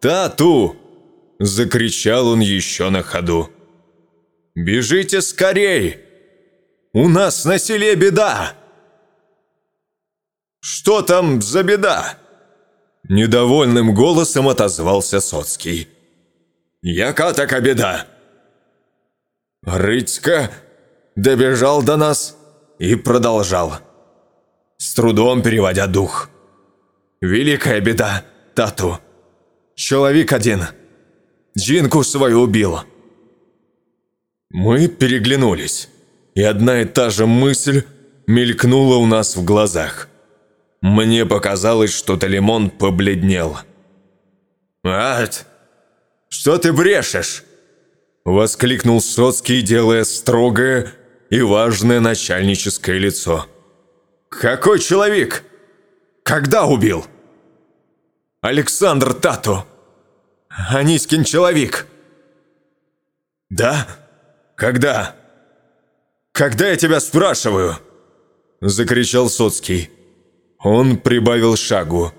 Тату!» – закричал он еще на ходу. «Бежите скорей! У нас на селе беда!» «Что там за беда?» Недовольным голосом отозвался Соцкий. «Яка така беда?» Рыцка добежал до нас и продолжал, с трудом переводя дух. «Великая беда, Тату. Человек один. Джинку свою убил». Мы переглянулись, и одна и та же мысль мелькнула у нас в глазах. Мне показалось, что Талимон побледнел. «Ад, что ты брешешь?» Воскликнул Соцкий, делая строгое и важное начальническое лицо. «Какой человек? Когда убил?» «Александр Тату. Анискин человек». «Да? Когда?» «Когда я тебя спрашиваю?» Закричал Соцкий. Он прибавил шагу,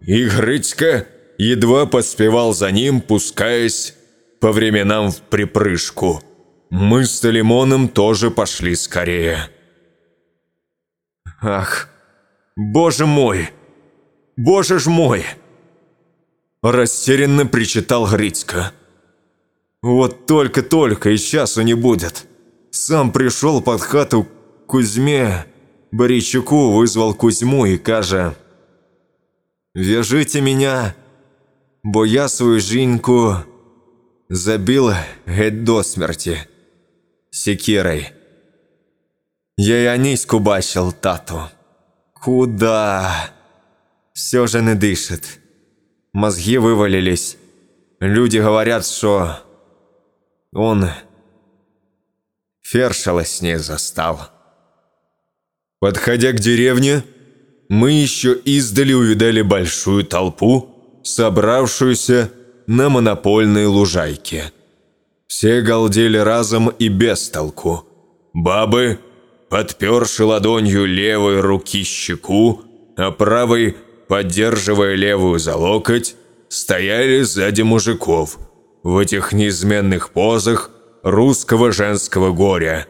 и Грыцка едва поспевал за ним, пускаясь по временам в припрыжку. Мы с Лимоном тоже пошли скорее. «Ах, боже мой! Боже ж мой!» Растерянно причитал Грицка. «Вот только-только и часу не будет. Сам пришел под хату к Кузьме, Боричуку вызвал Кузьму и каже, «Вяжите меня, бо я свою жінку забил геть до смерти секирой. Я и Аниську бачил, тату. Куда? Все же не дышит. Мозги вывалились. Люди говорят, что он фершала с ней застал. Подходя к деревне, мы еще издали увидали большую толпу, собравшуюся на монопольной лужайке. Все галдели разом и без толку. Бабы, подперши ладонью левой руки щеку, а правой поддерживая левую за локоть, стояли сзади мужиков в этих неизменных позах русского женского горя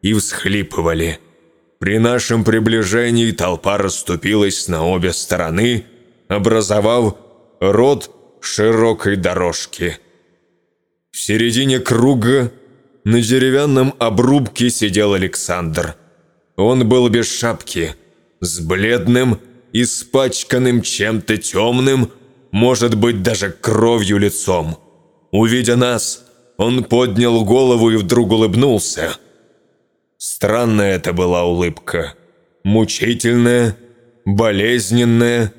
и всхлипывали. При нашем приближении толпа расступилась на обе стороны, образовав рот широкой дорожки. В середине круга на деревянном обрубке сидел Александр. Он был без шапки, с бледным, испачканным чем-то темным, может быть, даже кровью лицом. Увидя нас, он поднял голову и вдруг улыбнулся. Странная это была улыбка. Мучительная, болезненная,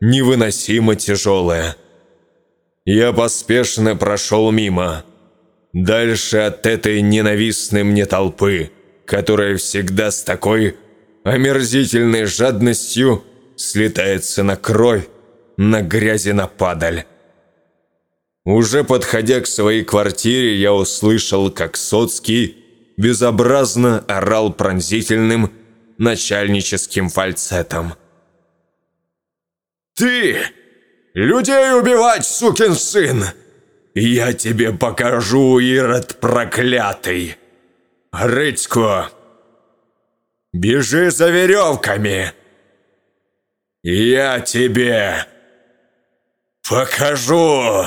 невыносимо тяжелая. Я поспешно прошел мимо. Дальше от этой ненавистной мне толпы, которая всегда с такой омерзительной жадностью слетается на кровь, на грязи на падаль. Уже подходя к своей квартире, я услышал, как Соцкий безобразно орал пронзительным начальническим фальцетом. «Ты! Людей убивать, сукин сын! Я тебе покажу, Ирод проклятый! Рыцко, бежи за веревками! Я тебе покажу!»